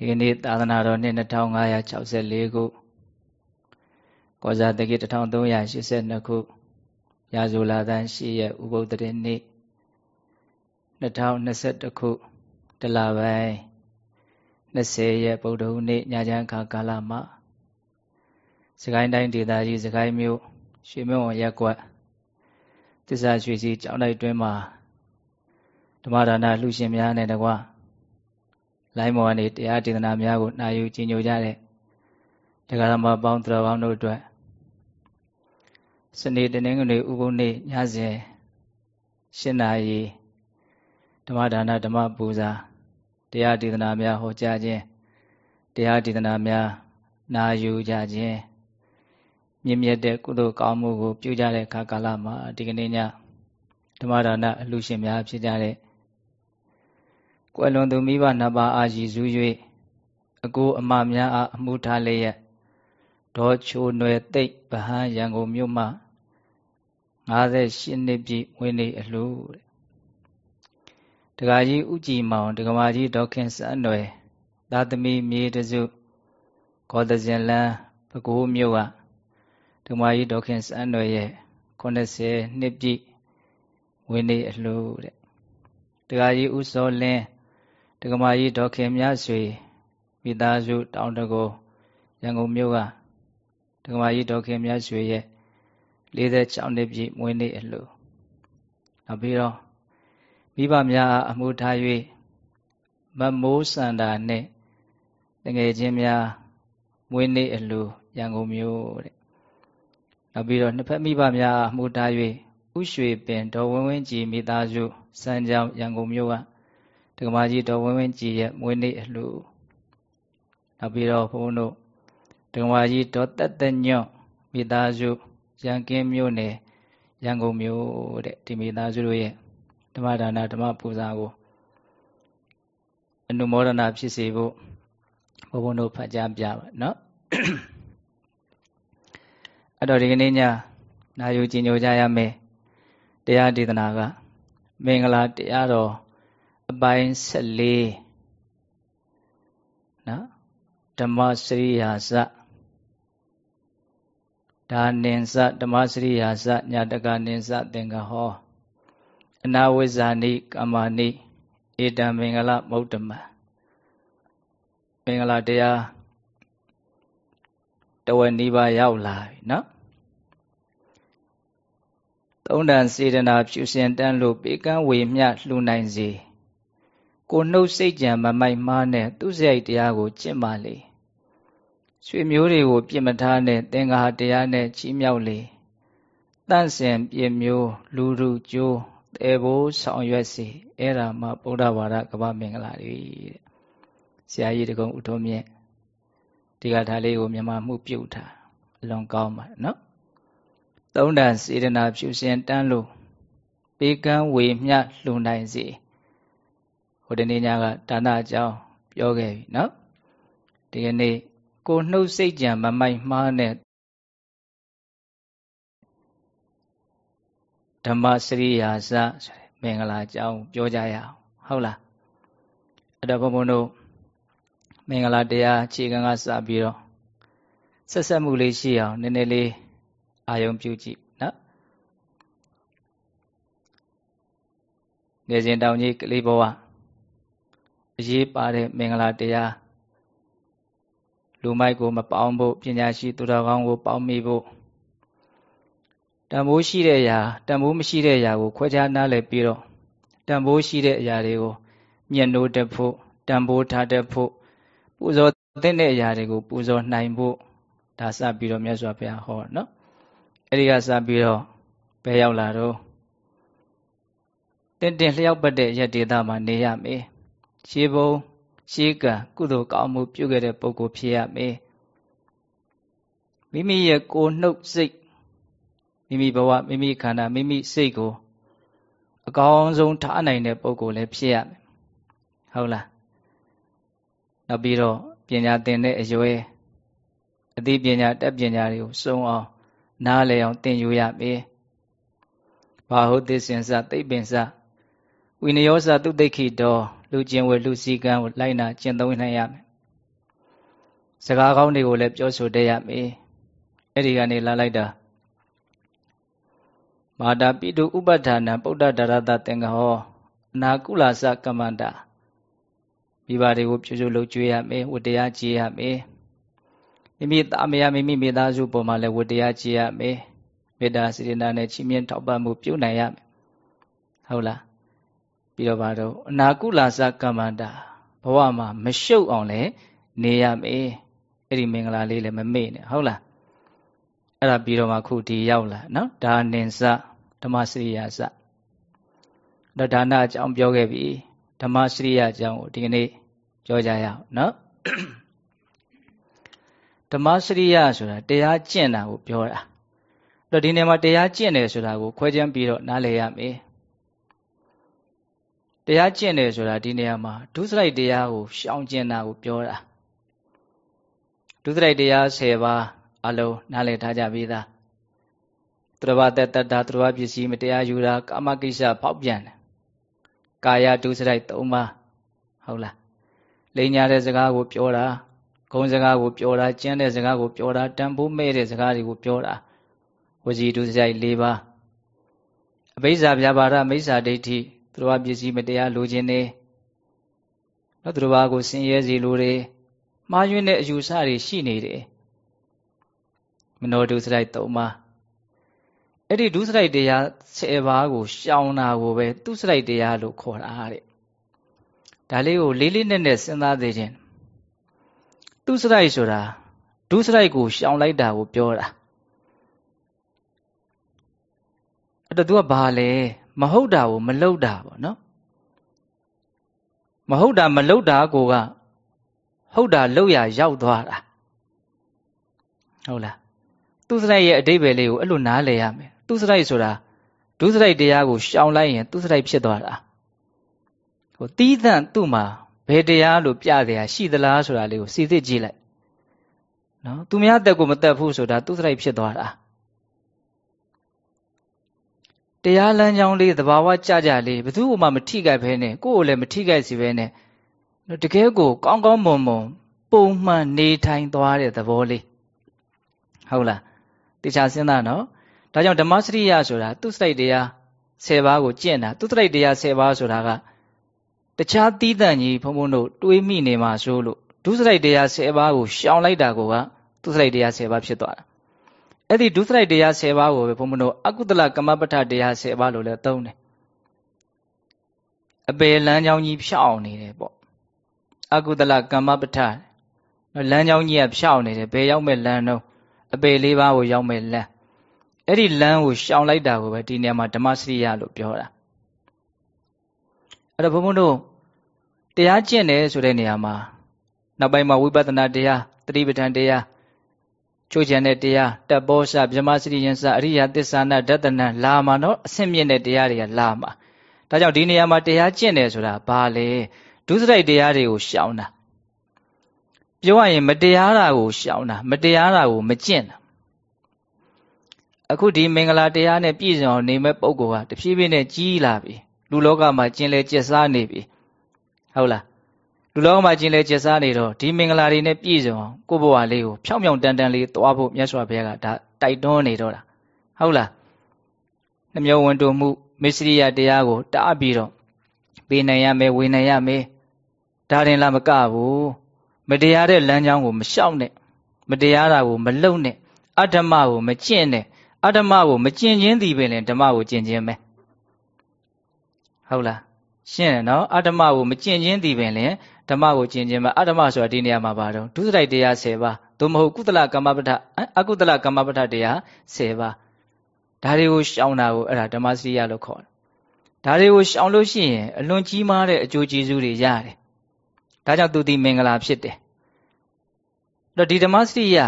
ဒီကနေ့သာသနာတော်နှစ်2564ခုကောဇာတကိ1382ခုရာဇူလာသန်း8ရက်ဥပုသ္တရနေ့2021ခုတလပိုင်း20ရက်ဗုဒ္ဓဟူးနေ့ညချမ်းခါကာလမှာစကိုင်းတိုင်းဒေသကြီးစကိုင်းမြို့ရွှေမုံရက်ကွက်တစ္ဆာရွှေစီကျောင်းတိုက်တွင်မှာဓမ္မဒါနလှူရှင်များနဲ့တကွ လိုင်းမော်ကနေတရားဒေသနာများကိုနှာယူကြည်ညိုကြတဲ့တရားဓမ္မပေါင်းတော်ကောင်းတို့အတွက်စနေတနင်္ဂနွေဥပုသ်နေ့ညစဉ်၈နာရီဓမ္မဒါနဓမ္မပူဇာတရားဒေသနာများဟောကြားခြင်းတရားဒေသနာများနာယူကြခြင်းမြင့်မြတ်တဲ့ကုသိုလ်ကောင်းမှုကိုပြုကြတဲ့အခါကာလမှာဒီကနေ့ညဓမ္မဒါနအလှရှင်များဖြစ်ကြတဲ့ ကွယ်လွန်သူမိဘနှစ်ပါးအားရည်စူး၍အကိုအမများအားအမှုထားလျက်ဒေါ်ချိုနွယ်သိပ်ဗဟန်းရန်ကုန်မြို့မှ58နှစ်ပြည့်ဝင်းနေအလှတက္ကကြီးဥကြည်မောင်တက္ကမကြီးဒေါခင်စံနွယ်သာသမီမြေတစုကောသဇင်လန်းပဲခူးမြို့ကတက္ကမကြီးဒေါခင်စံနွယ်ရဲ့80နှစ်ပြည့်ဝင်းနေအလှတဲ့တက္ကကြီးဥစောလင်း ဒကမာကြီးဒေါ်ခင်မြဆွေမိသားစုတောင်တကောရန်ကုန်မြို့ကဒကမာကြီးဒေါ်ခင်မြဆွေရဲ့46နှစ်ပြည့်မွေးနေ့အလှနောက်ပြီးတော့မိဘများအမှုထား၍မမိုးစန္ဒာနဲ့တငယ်ချင်းများမွေးနေ့အလှရန်ကုန်မြို့တဲ့နောက်ပြီးတော့နှစ်ဖက်မိဘများအမှုထား၍ဥရွှေပင်ဒေါ်ဝင်းဝင်းကြည်မိသားစုစံကြောင်ရန်ကုန်မြို့က ဒကမာကြီးတော်ဝင်းဝင်းကြည်ရဲ့မွေးနေ့အလှနောက်ပြီးတော့ဘုန်းတို့ဒကမာကြီးတော်တက်တက်ညွန့်မိသားစုရန်ကင်းမြို့နယ်ရန်ကုန်မြို့တဲ့ဒီမိသားစုတို့ရဲ့ဓမ္မဒါနဓမ္မပူဇာကိုအနုမောဒနာဖြစ်စေဖို့ဘုန်းဘုန်းတို့ဖတ်ကြားပြပါနော်အဲ့တော့ဒီကနေ့ညနာယူကြည်ညိုကြရမယ်တရားဒေသနာက မင်္ဂလာတရားတော် အပိုင်း14နော်ဓမ္မစရိယာစဒါနင်္စဓမ္မစရိယာစညာတကနင်္စသင်္ကဟောအနာဝိဇာနိကမ္မာနိဧတံမင်္ဂလမௌတ္တမမင်္ဂလာတရားတဝက်နီးပါးရောက်လာပြီနော်သုံးတန်စေတနာဖြူစင်တန်းလို့ပေကန်းဝေမျှလှူနိုင်စေ ကိုနှုတ်စိတ်ကြံမမိုက်မားနဲ့သူစရိုက်တရားကိုကျင့်ပါလေရွှေမျိုးတွေကိုပြစ်မထားနဲ့သင်္ဃာတရားနဲ့ချီးမြှောက်လေတန့်စင်ပြစ်မျိုး လူလူကျိုးတေဖို့ဆောင်ရွက်စီအဲ့ဒါမှဗုဒ္ဓဘာသာကပ္ပမင်္ဂလာတွေတဲ့ဆရာကြီးတကုံဥထုံးမြင့်ဒီကထားလေးကိုမြန်မာမှုပြုတ်ထားအလွန်ကောင်းပါနော်သုံးတန်စေတနာဖြူစင်တန်းလို့ပေကန်းဝေမျှလှူနိုင်စေ ဟိုတနေ့ညကဒါနအကြောင်းပြောခဲ့ပြီနော်ဒီကနေ့ကိုနှုတ်စိတ်ကြံမမိုက်မှားနဲ့ဓမ္မစရိယာစဆိုတဲ့မင်္ဂလာအကြောင်းပြောကြရအောင်ဟုတ်လားအဲ့တော့ဘုံဘုံတို့မင်္ဂလာတရားခြေခံကစပြီးတော့ဆက်ဆက်မှုလေးရှိအောင်နည်းနည်းလေးအာယုံပြုကြည့်နော်ငယ်စဉ်တောင်ကြီးကလေးဘဝ အရေးပါတဲ့မင်္ဂလာတရားလူမိုက်ကိုမပေါင်းဖို့ပညာရှိသူတော်ကောင်းကိုပေါင်းမိဖို့တန်ဖိုးရှိတဲ့အရာတန်ဖိုးမရှိတဲ့အရာကိုခွဲခြားနားလည်ပြီးတော့တန်ဖိုးရှိတဲ့အရာတွေကိုမျက်နှိုးတက်ဖို့တန်ဖိုးထားတတ်ဖို့ပူဇော်သင့်တဲ့အရာတွေကိုပူဇော်နိုင်ဖို့ဒါစပြီးတော့မြတ်စွာဘုရားဟောနော်အဲ့ဒီကစပြီးတော့ဘယ်ရောက်လာတော့တင်းတင်းလျှောက်ပတ်တဲ့ရက်ဒေသမှာနေရမယ် ရှေးဘုံရှေးကံကုသိုလ်ကောင်းမှုပြုခဲ့တဲ့ပုဂ္ဂိုလ်ဖြစ်ရမယ်မိမိရဲ့ကိုယ်နှုတ်စိတ်မိမိဘဝမိမိခန္ဓာမိမိစိတ်ကိုအကောင်းဆုံးထားနိုင်တဲ့ပုဂ္ဂိုလ်လည်းဖြစ်ရမယ်ဟုတ်လားနောက်ပြီးတော့ပညာသင်တဲ့အရွယ်အသိပညာတက်ပညာတွေကိုစုံအောင်နားလည်အောင်သင်ယူရမယ်ဘာဟုတ်သစ္စင်စသိပ္ပင်စဝိနယောစသုတိခိတော လူကျင်ဝေလူစည်းကမ်းကိုလိုက်နာကျင့်သုံးနိုင်ရမယ်စကားကောင်းတွေကိုလည်းပြောဆိုတတ်ရမယ်အဲ့ဒီကနေလာလိုက်တာမာတာပိတုဥပဋ္ဌာဏပုဒ္ဒဒါရတသင်္ကဟောအနာကုလသကမ္မန္တာမိဘတွေကိုပြုစုလုပ်ကြွေးရမယ်ဝတ္တရားကြည်ရမယ်မိမိသားမယားမိမိမိသားစုပေါ်မှာလည်းဝတ္တရားကြည်ရမယ်မေတ္တာစေတနာနဲ့ချီးမြှင့်ထောက်ပံ့မှုပြုနိုင်ရမယ်ဟုတ်လား ပြီးတော့ဘာတော့အနာကုလသကမ္မန္တာဘဝမှာမရှုပ်အောင်လည်းနေရမယ်အဲ့ဒီမင်္ဂလာလေးလည်းမမေ့နဲ့ဟုတ်လားအဲ့ဒါပြီးတော့မှခုဒီရောက်လာနော်ဒါနင်စဓမ္မစရိယာစတော့ဒါနအကြောင်းပြောခဲ့ပြီဓမ္မစရိယာအကြောင်းကိုဒီကနေ့ပြောကြရအောင်နော်ဓမ္မစရိယာဆိုတာတရားကျင့်တာကိုပြောတာတော့ဒီနေရာမှာတရားကျင့်တယ်ဆိုတာကိုခွဲခြမ်းပြီးတော့နားလည်ရမယ် တရားကျင့်တယ်ဆိုတာဒီနေရာမှာဒုစရိုက်တရားကိုရှောင်ကျင်တာကိုပြောတာဒုစရိုက်တရား10ပါးအလုံးနားလည်ထားကြပြီသားသူတော်ဘာတက်တတ်တာသူတော်ဘာပစ္စည်းမတရားယူတာကာမကိစ္စဖောက်ပြန်တယ်ကာယဒုစရိုက်၃ပါးဟုတ်လားလိန်ညာတဲ့စကားကိုပြောတာဂုံစကားကိုပြောတာကျမ်းတဲ့စကားကိုပြောတာတန်ဖိုးမဲ့တဲ့စကားတွေကိုပြောတာဝစီဒုစရိုက်၄ပါးအဘိဇ္ဇာဗျာပါဒမိစ္ဆာဒိဋ္ဌိသူ တော်ဘာပစ္စည်းမတရားလိုခြင်းနေနော်သူတော်ဘာကိုဆင်းရဲစေလိုတယ်မှားယွင်းတဲ့အယူဆတွေရှိနေတယ်မနောဒုစရိုက်၃ပါးအဲ့ဒီဒုစရိုက်တရား10ပါးကိုရှောင်တာကိုပဲသူစရိုက်တရားလို့ခေါ်တာတဲ့ဒါလေးကိုလေးလေးနက်နက်စဉ်းစားသေးခြင်းသူစရိုက်ဆိုတာဒုစရိုက်ကိုရှောင်လိုက်တာကိုပြောတာအဲ့တော့ तू ကဘာလဲ မဟုတ်တာကိုမလုပ်တာပေါ့နော်မဟုတ်တာမလုပ်တာကိုကဟုတ်တာလုပ်ရရောက်သွားတာဟုတ်လားသူစရိုက်ရဲ့အတိတ်ပဲလေးကိုအဲ့လိုနားလည်ရမယ်သူစရိုက်ဆိုတာဒုစရိုက်တရားကိုရှောင်လိုက်ရင်သူစရိုက်ဖြစ်သွားတာဟိုတီးသန့်သူ့မှာဘယ်တရားလို့ပြတယ်ရှိသလားဆိုတာလေးကိုစီစစ်ကြည့်လိုက်နော်သူများတက်ကိုမတက်ဘူးဆိုတာသူစရိုက်ဖြစ်သွားတာ တရားလမ်းကြောင်းလေးသဘာဝကြကြလေးဘယ်သူမှမထိခိုက်ဘဲနဲ့ကိုယ့်ကိုလည်းမထိခိုက်စီဘဲနဲ့တကယ်ကိုကောင်းကောင်းမွန်မွန်ပုံမှန်နေထိုင်သွားတဲ့သဘောလေးဟုတ်လားတေချာစဉ်းစားနော်ဒါကြောင့်ဓမ္မစရိယဆိုတာသူစိတ်တရား10ပါးကိုကျင့်တာသူစိတ်တရား10ပါးဆိုတာကတခြားသီးသန့်ကြီးဘုံဘုံတို့တွေးမိနေမှာဆိုလို့ဒုစရိုက်တရား10ပါးကိုရှောင်လိုက်တာကသူစရိုက်တရား10ပါးဖြစ်သွားတာ အဲ့ဒီဒုစရိုက်တရား10ပါးကိုပဲဘုံဘုံတို့အကုသလကမ္မပဋ္ဌတရား10ပါးလို့လည်းသုံးတယ်အပေလမ်းကြောင်းကြီးဖြောင်းနေတယ်ပေါ့အကုသလကမ္မပဋ္ဌလမ်းကြောင်းကြီးကဖြောင်းနေတယ်ဘယ်ရောက်မဲ့လမ်းတော့အပေလေးပါးကိုရောက်မဲ့လမ်းအဲ့ဒီလမ်းကိုရှောင်လိုက်တာကိုပဲဒီနေရာမှာဓမ္မစရိယလို့ပြောတာအဲ့တော့ဘုန်းဘုန်းတို့တရားကျင့်တယ်ဆိုတဲ့နေရာမှာနောက်ပိုင်းမှာဝိပဿနာတရားတတိပဋ္ဌာန်တရား ချိုးချံတဲ့တရားတပ်ဘောစဗြဟ္မစရိယံစအရိယသစ္ဆာနာဒတနံလာမှာနော်အဆင့်မြင့်တဲ့တရားတွေကလာမှာဒါကြောင့်ဒီနေရာမှာတရားကျင့်တယ်ဆိုတာဘာလဲဒုစရိုက်တရားတွေကိုရှောင်တာပြောရရင် မတရားတာကိုရှောင်တာမတရားတာကိုမကျင့်တာအခုဒီမင်္ဂလာတရားနဲ့ပြည့်စုံအောင်နေမဲ့ပုဂ္ဂိုလ်ဟာတဖြည်းဖြည်းနဲ့ကြီးလာပြီလူလောကမှာကျင်လေကျက်စားနေပြီဟုတ်လား လူလောကမှာကျင်လေကျက်စားနေတော့ဒီမင်္ဂလာတွေနဲ့ပြည့်စုံအောင်ကိုယ့်ဘဝလေးကိုဖြောင်းဖြောင်းတန်တန်လေးသွားဖို့မြတ်စွာဘုရားကဒါတိုက်တွန်းနေတော့တာဟုတ်လားနှမျောဝန်တုံမှုမစ္စရိယတရားကိုတားပြီးတော့ပေးနိုင်ရမယ်ဝေနိုင်ရမယ်ဒါရင်လားမကဘူးမတရားတဲ့လမ်းကြောင်းကိုမလျှောက်နဲ့မတရားတာကိုမလုံနဲ့အဓမ္မကိုမကျင့်နဲ့အဓမ္မကိုမကျင့်ခြင်းသည်ပင်လည်းဓမ္မကိုကျင့်ခြင်းပဲဟုတ်လားရှင်းတယ်နော်အဓမ္မကိုမကျင့်ခြင်းသည်ပင်လည်း ဓမ္မကိုကျင့်ခြင်းပဲအဓမ္မဆိုတာဒီနေရာမှာပါတော့ဒုစရိုက်တရား10ပါးသို့မဟုတ်ကုသလကမ္မပဋ္ဌအကုသလကမ္မပဋ္ဌတရား10ပါးဒါတွေကိုရှောင်တာကိုအဲ့ဒါဓမ္မစရိယလို့ခေါ်တယ်ဒါတွေကိုရှောင်လို့ရှိရင်အလွန်ကြီးမားတဲ့အကျိုးကျေးဇူးတွေရတယ်ဒါကြောင့်သူဒီမင်္ဂလာဖြစ်တယ်တော့ဒီဓမ္မစရိယ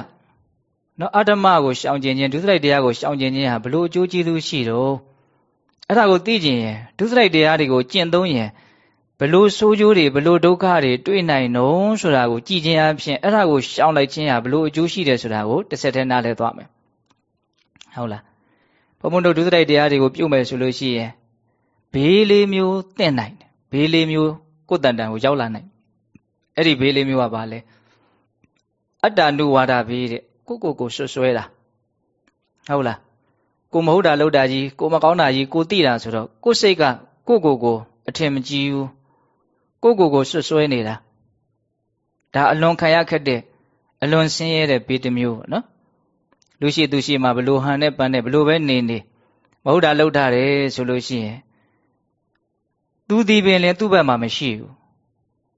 နော်အတ္တမကိုရှောင်ကျင်ခြင်းဒုစရိုက်တရားကိုရှောင်ကျင်ခြင်းဟာဘလို့အကျိုးကျေးဇူးရှိတော့အဲ့ဒါကိုသိကျင်ရင်ဒုစရိုက်တရားတွေကိုကျင့်သုံးရင် ဘလို့ဆိုးကျိုးတွေဘလို့ဒုက္ခတွေတွေ့နိုင်တော့ဆိုတာကိုကြည်ခြင်းအဖြစ်အဲ့ဒါကိုရှောင်လိုက်ခြင်းဟာဘလို့အကျိုးရှိတယ်ဆိုတာကိုတစ်ဆက်တည်းနားလည်သွားမယ်ဟုတ်လားဘုံဘုံတို့ဒုစရိုက်တရားတွေကိုပြုတ်မယ်ဆိုလို့ရှိရင်ဘေးလေးမျိုးတင့်နိုင်တယ်ဘေးလေးမျိုးကိုယ်တန်တန်ကိုရောက်လာနိုင်အဲ့ဒီဘေးလေးမျိုးကဘာလဲအတ္တနုဝါဒဘေးတဲ့ကိုကိုကိုဆွဆွဲတာဟုတ်လားကိုမဟုတ်တာလုပ်တာကြီးကိုမကောင်းတာကြီးကိုတိတာဆိုတော့ကိုစိတ်ကကိုကိုကိုအထင်မကြီးဘူး ကိုကိုကိုဆွဆွဲနေတာဒါအလွန်ခံရခက်တဲ့အလွန်ဆင်းရဲတဲ့ဘေးတစ်မျိုးပေါ့နော်လူရှိသူရှိမှဘလို့ဟန်နဲ့ပန်းနဲ့ဘလို့ပဲနေနေမဟုတ်တာလုပ်တာတယ်ဆိုလို့ရှိရင်သူဒီပင်လည်းသူ့ဘက်မှာမရှိဘူး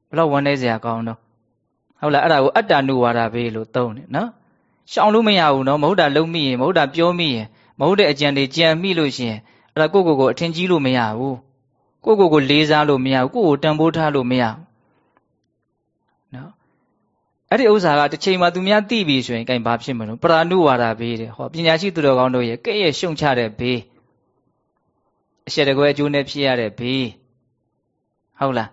ဘလောက်ဝမ်းနေစရာကောင်းတော့ဟုတ်လားအဲ့ဒါကိုအတ္တနုဝါဒဘေးလို့သုံးတယ်နော်ရှောင်လို့မရဘူးနော်မဟုတ်တာလုံးမိရင်မဟုတ်တာပြောမိရင်မဟုတ်တဲ့အကြံတွေကြံမိလို့ရှိရင်အဲ့ဒါကိုကိုကိုအထင်ကြီးလို့မရဘူး ကိုကိုကိုလေးစားလို့မရဘူးကိုကိုတန်ဖိုးထားလို့မရဘူးနော်အဲ့ဒီဥစ္စာကတစ်ချိန်မှသူများသိပြီဆိုရင်အဲ့ဘာဖြစ်မလို့ပရာနုဝါဒဘေးတဲ့ဟောပညာရှိသူတော်ကောင်းတို့ရဲ့ကဲ့ရဲ့ရှုံချတဲ့ဘေးအရှက်တကွဲအကျိုးနဲ့ဖြစ်ရတဲ့ဘေးဟုတ်လား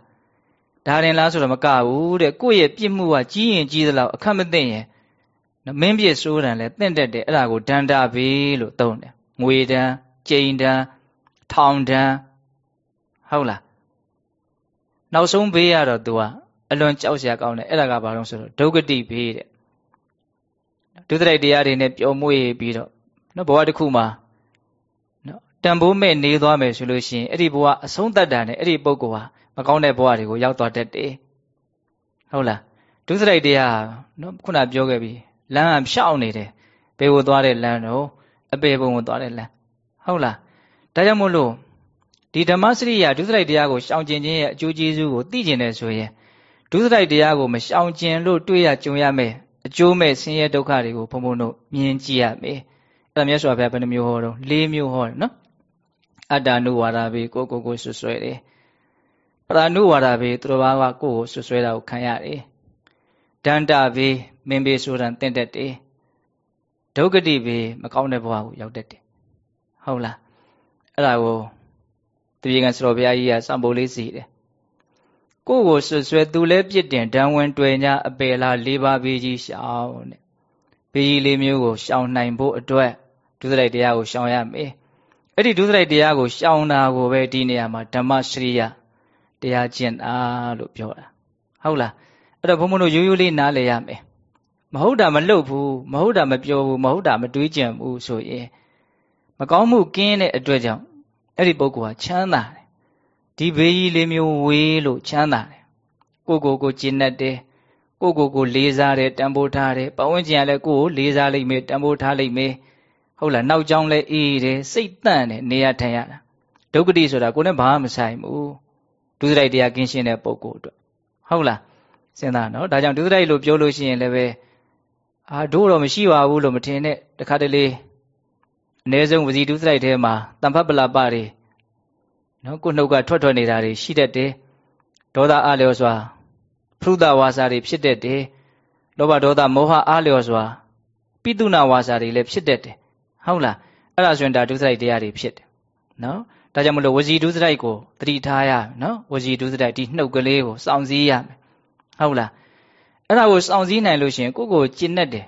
ဒါရင်လားဆိုတော့မကဘူးတဲ့ကိုယ့်ရဲ့ပြစ်မှုကကြီးရင်ကြီးသလောက်အခက်မသိရင်မင်းပြစ်ဆိုးတယ်လဲတင့်တက်တယ်အဲ့ဒါကိုဒန္တာဘေးလို့သုံးတယ်ငွေဒဏ်ကျိန်ဒဏ်ထောင်ဒဏ် ဟုတ်လားနောက်ဆုံးဘေးရတော့ तू ကအလွန်ကြောက်စရာကောင်းတယ်အဲ့ဒါကဘာလို့ဆိုတော့ဒုက္ခတိဘေးတဲ့ဒုသရိုက်တရားတွေနဲ့ပျော်မွေ့ပြီးတော့နော်ဘဝတစ်ခုမှာနော်တန်ဖိုးမဲ့နေသွားမယ်ဆိုလို့ရှိရင်အဲ့ဒီဘဝအဆုံးသတ်တာနဲ့အဲ့ဒီပုဂ္ဂိုလ်ဟာမကောင်းတဲ့ဘဝတွေကိုရောက်သွားတတ်တယ်ဟုတ်လားဒုစရိုက်တရားနော်ခုနပြောခဲ့ပြီလမ်းကဖြောက်နေတယ်ဘေးကိုသွားတဲ့လမ်းတော့အပေဘုံကိုသွားတဲ့လမ်းဟုတ်လားဒါကြောင့်မို့လို့ ဒီဓမ္မစရိယာဒုစရိုက်တရားကိုရှောင်ကျင်ခြင်းရဲ့အကျိုးကျေးဇူးကိုသိကျင်တယ်ဆိုရင်ဒုစရိုက်တရားကိုမရှောင်ကျင်လို့တွေ့ရကြုံရမယ်အကျိုးမဲ့ဆင်းရဲဒုက္ခတွေကိုဘုံဘုံတို့မြင်ကြည့်ရမယ်အဲ့ဒါမြတ်စွာဘုရားဘယ်နှမျိုးဟောတော့၄မျိုးဟောတယ်နော်အတ္တနုဝါဒဘေကိုကိုကိုဆွဆွဲတယ်ပရဏုဝါဒဘေသူတော်ဘာကကိုကိုဆွဆွဲတာကိုခံရတယ်ဒန္တဘေမင်းဘေဆိုတာတင့်တက်တယ်ဒုက္ကတိဘေမကောင်းတဲ့ဘဝကိုရောက်တတ်တယ်ဟုတ်လားအဲ့ဒါကို တပြေကံစတော်ဘုရားကြီးကစံပိုးလေးစီတယ်ကိုကိုဆွဆွဲသူလဲပြစ်တင်ဒံဝင်တွေ့냐အပေလား၄ပါးဘေးကြီးရှောင်းတဲ့ဘေးကြီးလေးမျိုးကိုရှောင်နိုင်ဖို့အတွက်ဒုစရိုက်တရားကိုရှောင်ရမယ်အဲ့ဒီဒုစရိုက်တရားကိုရှောင်တာကိုပဲဒီနေရာမှာဓမ္မစရိယတရားကျင့်တာလို့ပြောတာဟုတ်လားအဲ့တော့ဘုံဘုံတို့ရိုးရိုးလေးနားလည်ရမယ်မဟုတ်တာမလုပ်ဘူးမဟုတ်တာမပြောဘူးမဟုတ်တာမတွေးကြံဘူးဆိုရင်မကောင်းမှုကင်းတဲ့အတွက်ကြောင့် အဲ့ဒီပုဂ္ဂိုလ်ဟာချမ်းသာတယ်ဒီဘေးကြီးလေးမျိုးဝေးလို့ချမ်းသာတယ်ကိုကိုကိုကျင့်တတ်တယ်ကိုကိုကိုလေးစားတယ်တန်ဖိုးထားတယ်ပဝန်းကျင်ကလည်းကိုကိုလေးစားလိမ့်မယ်တန်ဖိုးထားလိမ့်မယ်ဟုတ်လားနောက်ကြောင်းလဲအေးတယ်စိတ်တန့်တယ်နေရထိုင်ရတာဒုက္ခတိဆိုတာကိုနဲ့ဘာမှမဆိုင်ဘူးဒုစရိုက်တရားကင်းရှင်းတဲ့ပုဂ္ဂိုလ်အတွက်ဟုတ်လားစဉ်းစားနော်ဒါကြောင့်ဒုစရိုက်လို့ပြောလို့ရှိရင်လည်းပဲအာတို့တော့မရှိပါဘူးလို့မထင်နဲ့တခါတလေ အ ਨੇ ဆုံးဝစီဒုစရိုက်ထဲမှာတမ္ဖပလပတွေနော်ကိုနှုတ်ကထွက်ထွက်နေတာတွေရှိတတ်တယ်ဒေါသအလျော်စွာဖုဒဝါစာတွေဖြစ်တတ်တယ်လောဘဒေါသမောဟအလျော်စွာပိတုနာဝါစာတွေလည်းဖြစ်တတ်တယ်ဟုတ်လားအဲ့ဒါဆိုရင်ဒါဒုစရိုက်တရားတွေဖြစ်တယ်နော်ဒါကြောင့်မလို့ဝစီဒုစရိုက်ကိုသတိထားရနော်ဝစီဒုစရိုက်ဒီနှုတ်ကလေးကိုစောင့်စည်းရမယ်ဟုတ်လားအဲ့ဒါကိုစောင့်စည်းနိုင်လို့ရှိရင်ကိုယ့်ကိုကျင့်တတ်တယ်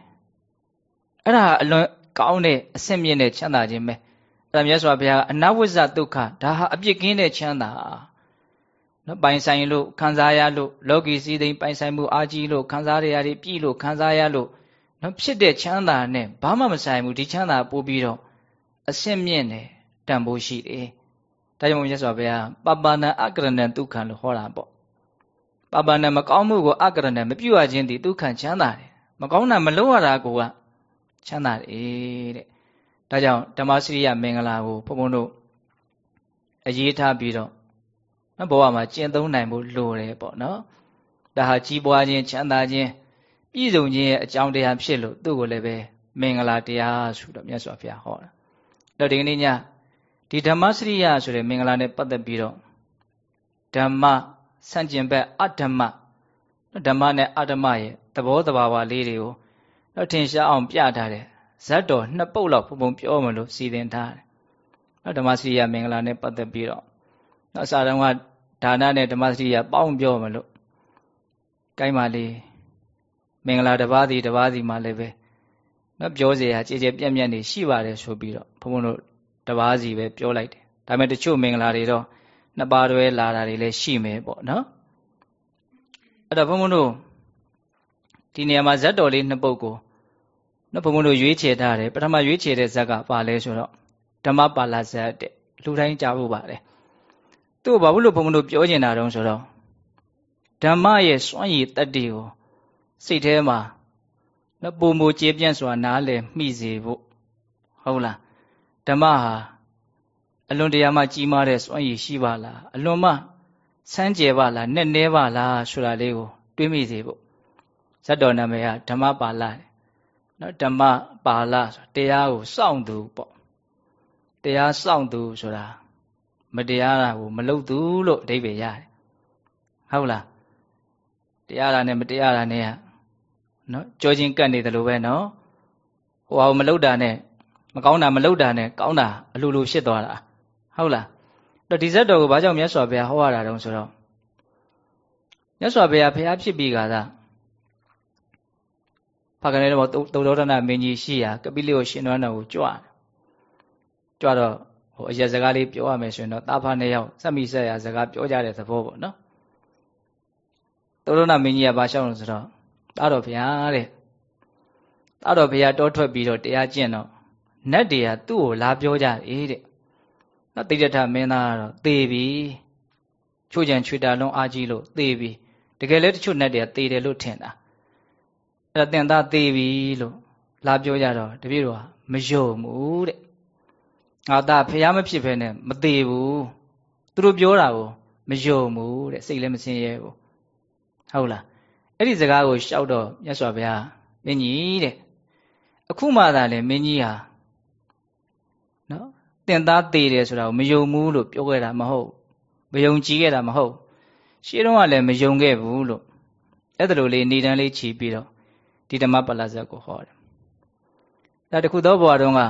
အဲ့ဒါအလွန် ကောင်းတဲ့အဆင့်မြင့်တဲ့ချမ်းသာခြင်းပဲအဲ့ဒါမြတ်စွာဘုရားကအနဝိဇ္ဇဒုက္ခဒါဟာအပြစ်ကင်းတဲ့ချမ်းသာနော်ပိုင်ဆိုင်လို့ခံစားရလို့လောကီစည်းသိမ်းပိုင်ဆိုင်မှုအာကြီးလို့ခံစားရရည်ပြည်လို့ခံစားရလို့နော်ဖြစ်တဲ့ချမ်းသာနဲ့ဘာမှမဆိုင်ဘူးဒီချမ်းသာပို့ပြီးတော့အဆင့်မြင့်တယ်တန်ဖိုးရှိတယ်ဒါကြောင့်မြတ်စွာဘုရားပပနံအကရဏံဒုက္ခံလို့ဟောတာပေါ့ပပနံမကောင်းမှုကိုအကရဏံမပြုတ်ရခြင်းဒီဒုက္ခံချမ်းသာတယ်မကောင်းတာမလုပ်ရတာကိုက ချမ်းသာတယ်တဲ့ဒါကြောင့်ဓမ္မစရိယမင်္ဂလာကိုဘုံဘုံတို့အရေးထားပြီးတော့ဘဝမှာကျင့်သုံးနိုင်ဖို့လိုတယ်ပေါ့နော်ဒါဟာကြီးပွားခြင်းချမ်းသာခြင်းပြည့်စုံခြင်းရဲ့အကြောင်းတရားဖြစ်လို့သူ့ကိုလည်းပဲမင်္ဂလာတရားဆိုတော့မြတ်စွာဘုရားဟောတာအဲ့တော့ဒီကနေ့ညဒီဓမ္မစရိယဆိုတဲ့မင်္ဂလာနဲ့ပတ်သက်ပြီးတော့ဓမ္မဆန့်ကျင်ဘက်အဓမ္မဓမ္မနဲ့အဓမ္မရဲ့သဘောတဘာဝလေးတွေကို တော့ထင်ရှားအောင်ပြထားတယ်ဇတ်တော်နှစ်ပုတ်လောက်ပုံပုံပြောမလို့စီစဉ်ထားတယ်နော်ဓမ္မစရိယမင်္ဂလာနဲ့ပတ်သက်ပြီးတော့နော်အစာတုန်းကဒါနနဲ့ဓမ္မစရိယပေါင်းပြောမလို့ကိုင်းပါလေမင်္ဂလာတစ်ပါးစီတစ်ပါးစီမှလည်းပဲနော်ပြောเสียကြည်ကြည်ပြက်ပြက်နေရှိပါတယ်ဆိုပြီးတော့ဘုံဘုံတို့တပါးစီပဲပြောလိုက်တယ်ဒါပေမဲ့တချို့မင်္ဂလာတွေတော့နှစ်ပါးတွဲလာတာတွေလည်းရှိမယ်ပေါ့နော်အဲ့တော့ဘုံဘုံတို့ ဒီနေရာမှာဇတ်တော်လေးနှစ်ပုဒ်ကိုနော်ဘုံဘုံတို့ရွေးချယ်ထားတယ်ပထမရွေးချယ်တဲ့ဇက်ကပါလဲဆိုတော့ဓမ္မပါဠဇတ်တဲ့လူတိုင်းကြားဖို့ပါတယ်သူ့ဘာလို့ဘုံဘုံတို့ပြောကျင်တာတုံးဆိုတော့ဓမ္မရဲ့စွန့်ရည်တတ္တိကိုစိတ်ထဲမှာနော်ပုံမူကျေပြန့်စွာနားလည်မိစေဖို့ဟုတ်လားဓမ္မဟာအလွန်တရာမှကြီးမားတဲ့စွန့်ရည်ရှိပါလားအလွန်မှစမ်းကြယ်ပါလားနဲ့နဲပါလားဆိုတာလေးကိုတွေးမိစေဖို့ ဇတ်တော်နာမည်ကဓမ္မပါဠနော်ဓမ္မပါဠဆိုတရားကိုစောင့်သူပေါ့တရားစောင့်သူဆိုတာမတရားတာကိုမလုပ်သူလို့အဓိပ္ပာယ်ရတယ်ဟုတ်လားတရားတာနဲ့မတရားတာနဲ့နော်ကြောချင်းကတ်နေတယ်လို့ပဲနော်ဟိုဟာမလုပ်တာနဲ့မကောင်းတာမလုပ်တာနဲ့ကောင်းတာအလိုလိုဖြစ်သွားတာဟုတ်လားတော့ဒီဇက်တော်ကိုဘာကြောင့်မြတ်စွာဘုရားဟောရတာတုံးဆိုတော့မြတ်စွာဘုရားဖះဖြစ်ပြီးကသာ ဖခင်လည်းတော့သုတ္တရဏမင်းကြီးရှိရာကပိလိကိုရှင်တော်တော်ကိုကြွကြွတော့ဟိုအရက်စကားလေးပြောရမယ်ဆိုရင်တော့တာဖာနှစ်ယောက်စက်မိဆက်ရာစကားပြောကြတဲ့သဘောပေါ့နော်သုတ္တရဏမင်းကြီးကဘာရှောက်လို့ဆိုတော့တာတော်ဘုရားတဲ့တာတော်ဘုရားတောထွက်ပြီးတော့တရားကျင့်တော့နတ်တွေကသူ့ကိုလာပြောကြတယ်တဲ့နော်တိတ္ထမင်းသားကတော့သေပြီချို့ကြံချွေတာလုံးအားကြီးလို့သေပြီတကယ်လဲတချို့နတ်တွေကသေတယ်လို့ထင်တာ အဲ့ဒါတင်သားသေပြီလို့လာပြောကြတော့တပည့်တော်ကမယုံဘူးတဲ့ငါသားဖះမဖြစ်ဖ ೇನೆ မသေးဘူးသူတို့ပြောတာကိုမယုံဘူးတဲ့စိတ်လည်းမစင်ရဲဘူးဟုတ်လားအဲ့ဒီစကားကိုရှောက်တော့မြတ်စွာဘုရားမင်းကြီးတဲ့အခုမှသာလေမင်းကြီးဟာနော်တင်သားသေးတယ်ဆိုတာကိုမယုံဘူးလို့ပြောခဲ့တာမဟုတ်မယုံကြည်ခဲ့တာမဟုတ်ရှင်းတော့ကလည်းမယုံခဲ့ဘူးလို့အဲ့ဒါလိုလေးနေတန်းလေးခြီးပြီးတော့ ဒီဓမ္မပလဇတ်ကိုဟောတယ်ဒါတခုသောဘဝတုန်းက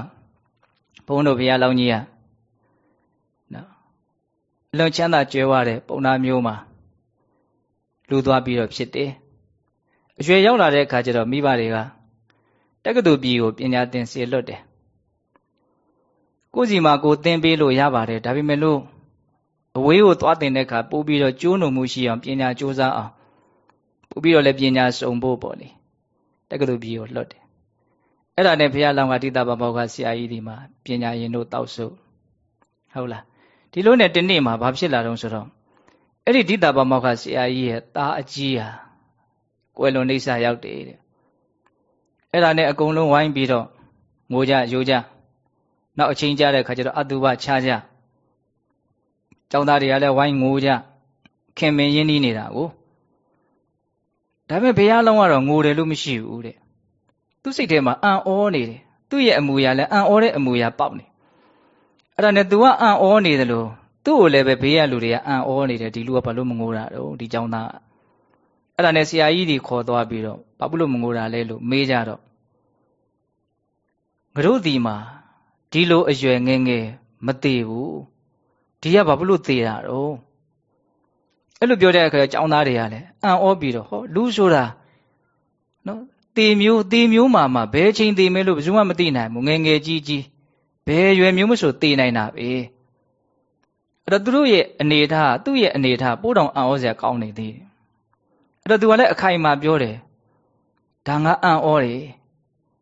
ဘုန်းတော်ဘုရားလောင်းကြီးကနော်အလွန်ချမ်းသာကြွယ်ဝတဲ့ပုံနာမျိုးမှာလူသွားပြီးတော့ဖြစ်တယ်အရွယ်ရောက်လာတဲ့အခါကျတော့မိဘတွေကတက္ကသိုလ်ပြည်ကိုပညာသင်စေလွတ်တယ်ကိုယ်စီမှာကိုသင်ပေးလို့ရပါတယ်ဒါပေမဲ့လို့အဝေးကိုသွားတင်တဲ့အခါပို့ပြီးတော့ကျိုးနှုံမှုရှိအောင်ပညာစူးစမ်းအောင်ပို့ပြီးတော့လည်းပညာစုံဖို့ပေါ့လေ တက္ကသိုလ်ပြည်ကိုလွတ်တယ်အဲ့ဒါနဲ့ဘုရားလောင်ကတိတပမောကဆရာကြီးဒီမှာပညာရင်တို့တောက်ဆုဟုတ်လားဒီလိုနဲ့ဒီနေ့မှာဘာဖြစ်လာတော့ဆိုတော့အဲ့ဒီဒိတာပမောကဆရာကြီးရဲ့သားအကြီးဟာကွယ်လွန်နေစာရောက်တယ်တဲ့အဲ့ဒါနဲ့အကုန်လုံးဝိုင်းပြီးတော့ငိုကြရိုးကြနောက်အချိန်ကြတဲ့ခါကျတော့အတုပချကြကျောင်းသားတွေကလည်းဝိုင်းငိုကြခင်မင်းရင်းနှီးနေတာကို ဒါပေမဲ့ဘုရားလုံးကတော့ငိုတယ်လို့မရှိဘူးတဲ့သူ့စိတ်ထဲမှာအံ့ဩနေတယ်သူ့ရဲ့အမူအရာလည်းအံ့ဩတဲ့အမူအရာပေါက်နေအဲ့ဒါနဲ့ तू ကအံ့ဩနေတယ်လို့သူ့ကိုလည်းပဲဘေးကလူတွေကအံ့ဩနေတယ်ဒီလူကဘာလို့မငိုတာတော့ဒီကျောင်းသားအဲ့ဒါနဲ့ဆရာကြီးတွေခေါ်သွားပြီးတော့ဘာလို့မငိုတာလဲလို့မေးကြတော့ငါတို့ဒီမှာဒီလိုအရွယ်ငယ်ငယ်မသေးဘူးဒီကဘာလို့သေးတာတော့အဲ့လိုပြောတဲ့အခါကျကျောင်းသားတွေကလည်း အံ့ဩပြီးတော့ဟောလူဆိုတာနော်တေမျိုးတေမျိုးမှာမှဘယ်ချိန်တေမဲလို့ဘယ်သူမှမသိနိုင်ဘူးငယ်ငယ်ကြီးကြီးဘယ်ရွယ်မျိုးမဆိုတေနိုင်တာပဲအဲ့တော့သူတို့ရဲ့အနေထားသူ့ရဲ့အနေထားပို့တော်အံ့ဩစရာကောင်းနေသေးတယ်အဲ့တော့သူကလည်းအခိုင်အမာပြောတယ်ဒါငါအံ့ဩတယ်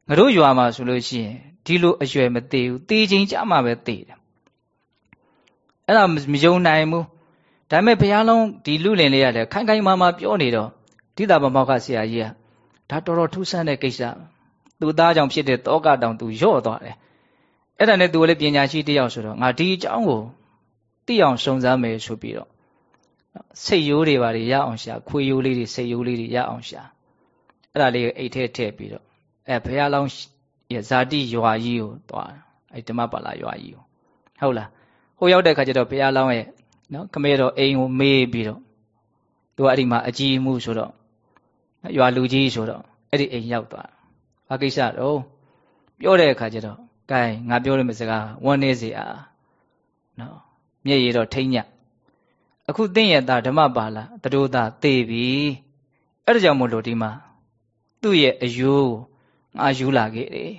ငါတို့ရွာမှာဆိုလို့ရှိရင်ဒီလိုအရွယ်မသေးဘူးတေချင်းကြမှာပဲတေတယ်အဲ့ဒါမယုံနိုင်ဘူး ဒါပေမဲ့ဘုရားလုံးဒီလူလင်လေးရတယ်ခိုင်ခိုင်မာမာပြောနေတော့ဒိတာဘမောကဆရာကြီးကဒါတော်တော်ထူးဆန်းတဲ့ကိစ္စသူသားကြောင့်ဖြစ်တဲ့တောကတောင်သူရော့သွားတယ်အဲ့ဒါနဲ့သူလည်းပညာရှိတယောက်ဆိုတော့ငါဒီအကြောင်းကိုသိအောင်စုံစမ်းမယ်ဆိုပြီးတော့စိတ်ရိုးတွေပါရအောင်ရှာခွေရိုးလေးတွေစိတ်ရိုးလေးတွေရအောင်ရှာအဲ့ဒါလေးကိုအိတ်ထဲထည့်ပြီးတော့အဲဘုရားလောင်းရဲ့ဇာတိရွာကြီးကိုသွားအဲဓမ္မပါလာရွာကြီးကိုဟုတ်လားဟိုရောက်တဲ့ခါကျတော့ဘုရားလောင်းရဲ့ နော်ခမဲတော်အိမ်ကိုမေးပြီးတော့သူကအဲ့ဒီမှာအကြီးမှုဆိုတော့ရွာလူကြီးဆိုတော့အဲ့ဒီအိမ်ရောက်သွားဘာကိစ္စတော့ပြောတဲ့အခါကျတော့ကဲငါပြောရမယ့်စကားဝန်းနေစေအားနော်မျက်ရည်တော့ထိမ့်ညအခုသင်ရဲ့သားဓမ္မပါလာတတိုးသားသေပြီအဲ့ဒါကြောင့်မို့လို့ဒီမှာသူ့ရဲ့အယိုးငါယူလာခဲ့တယ်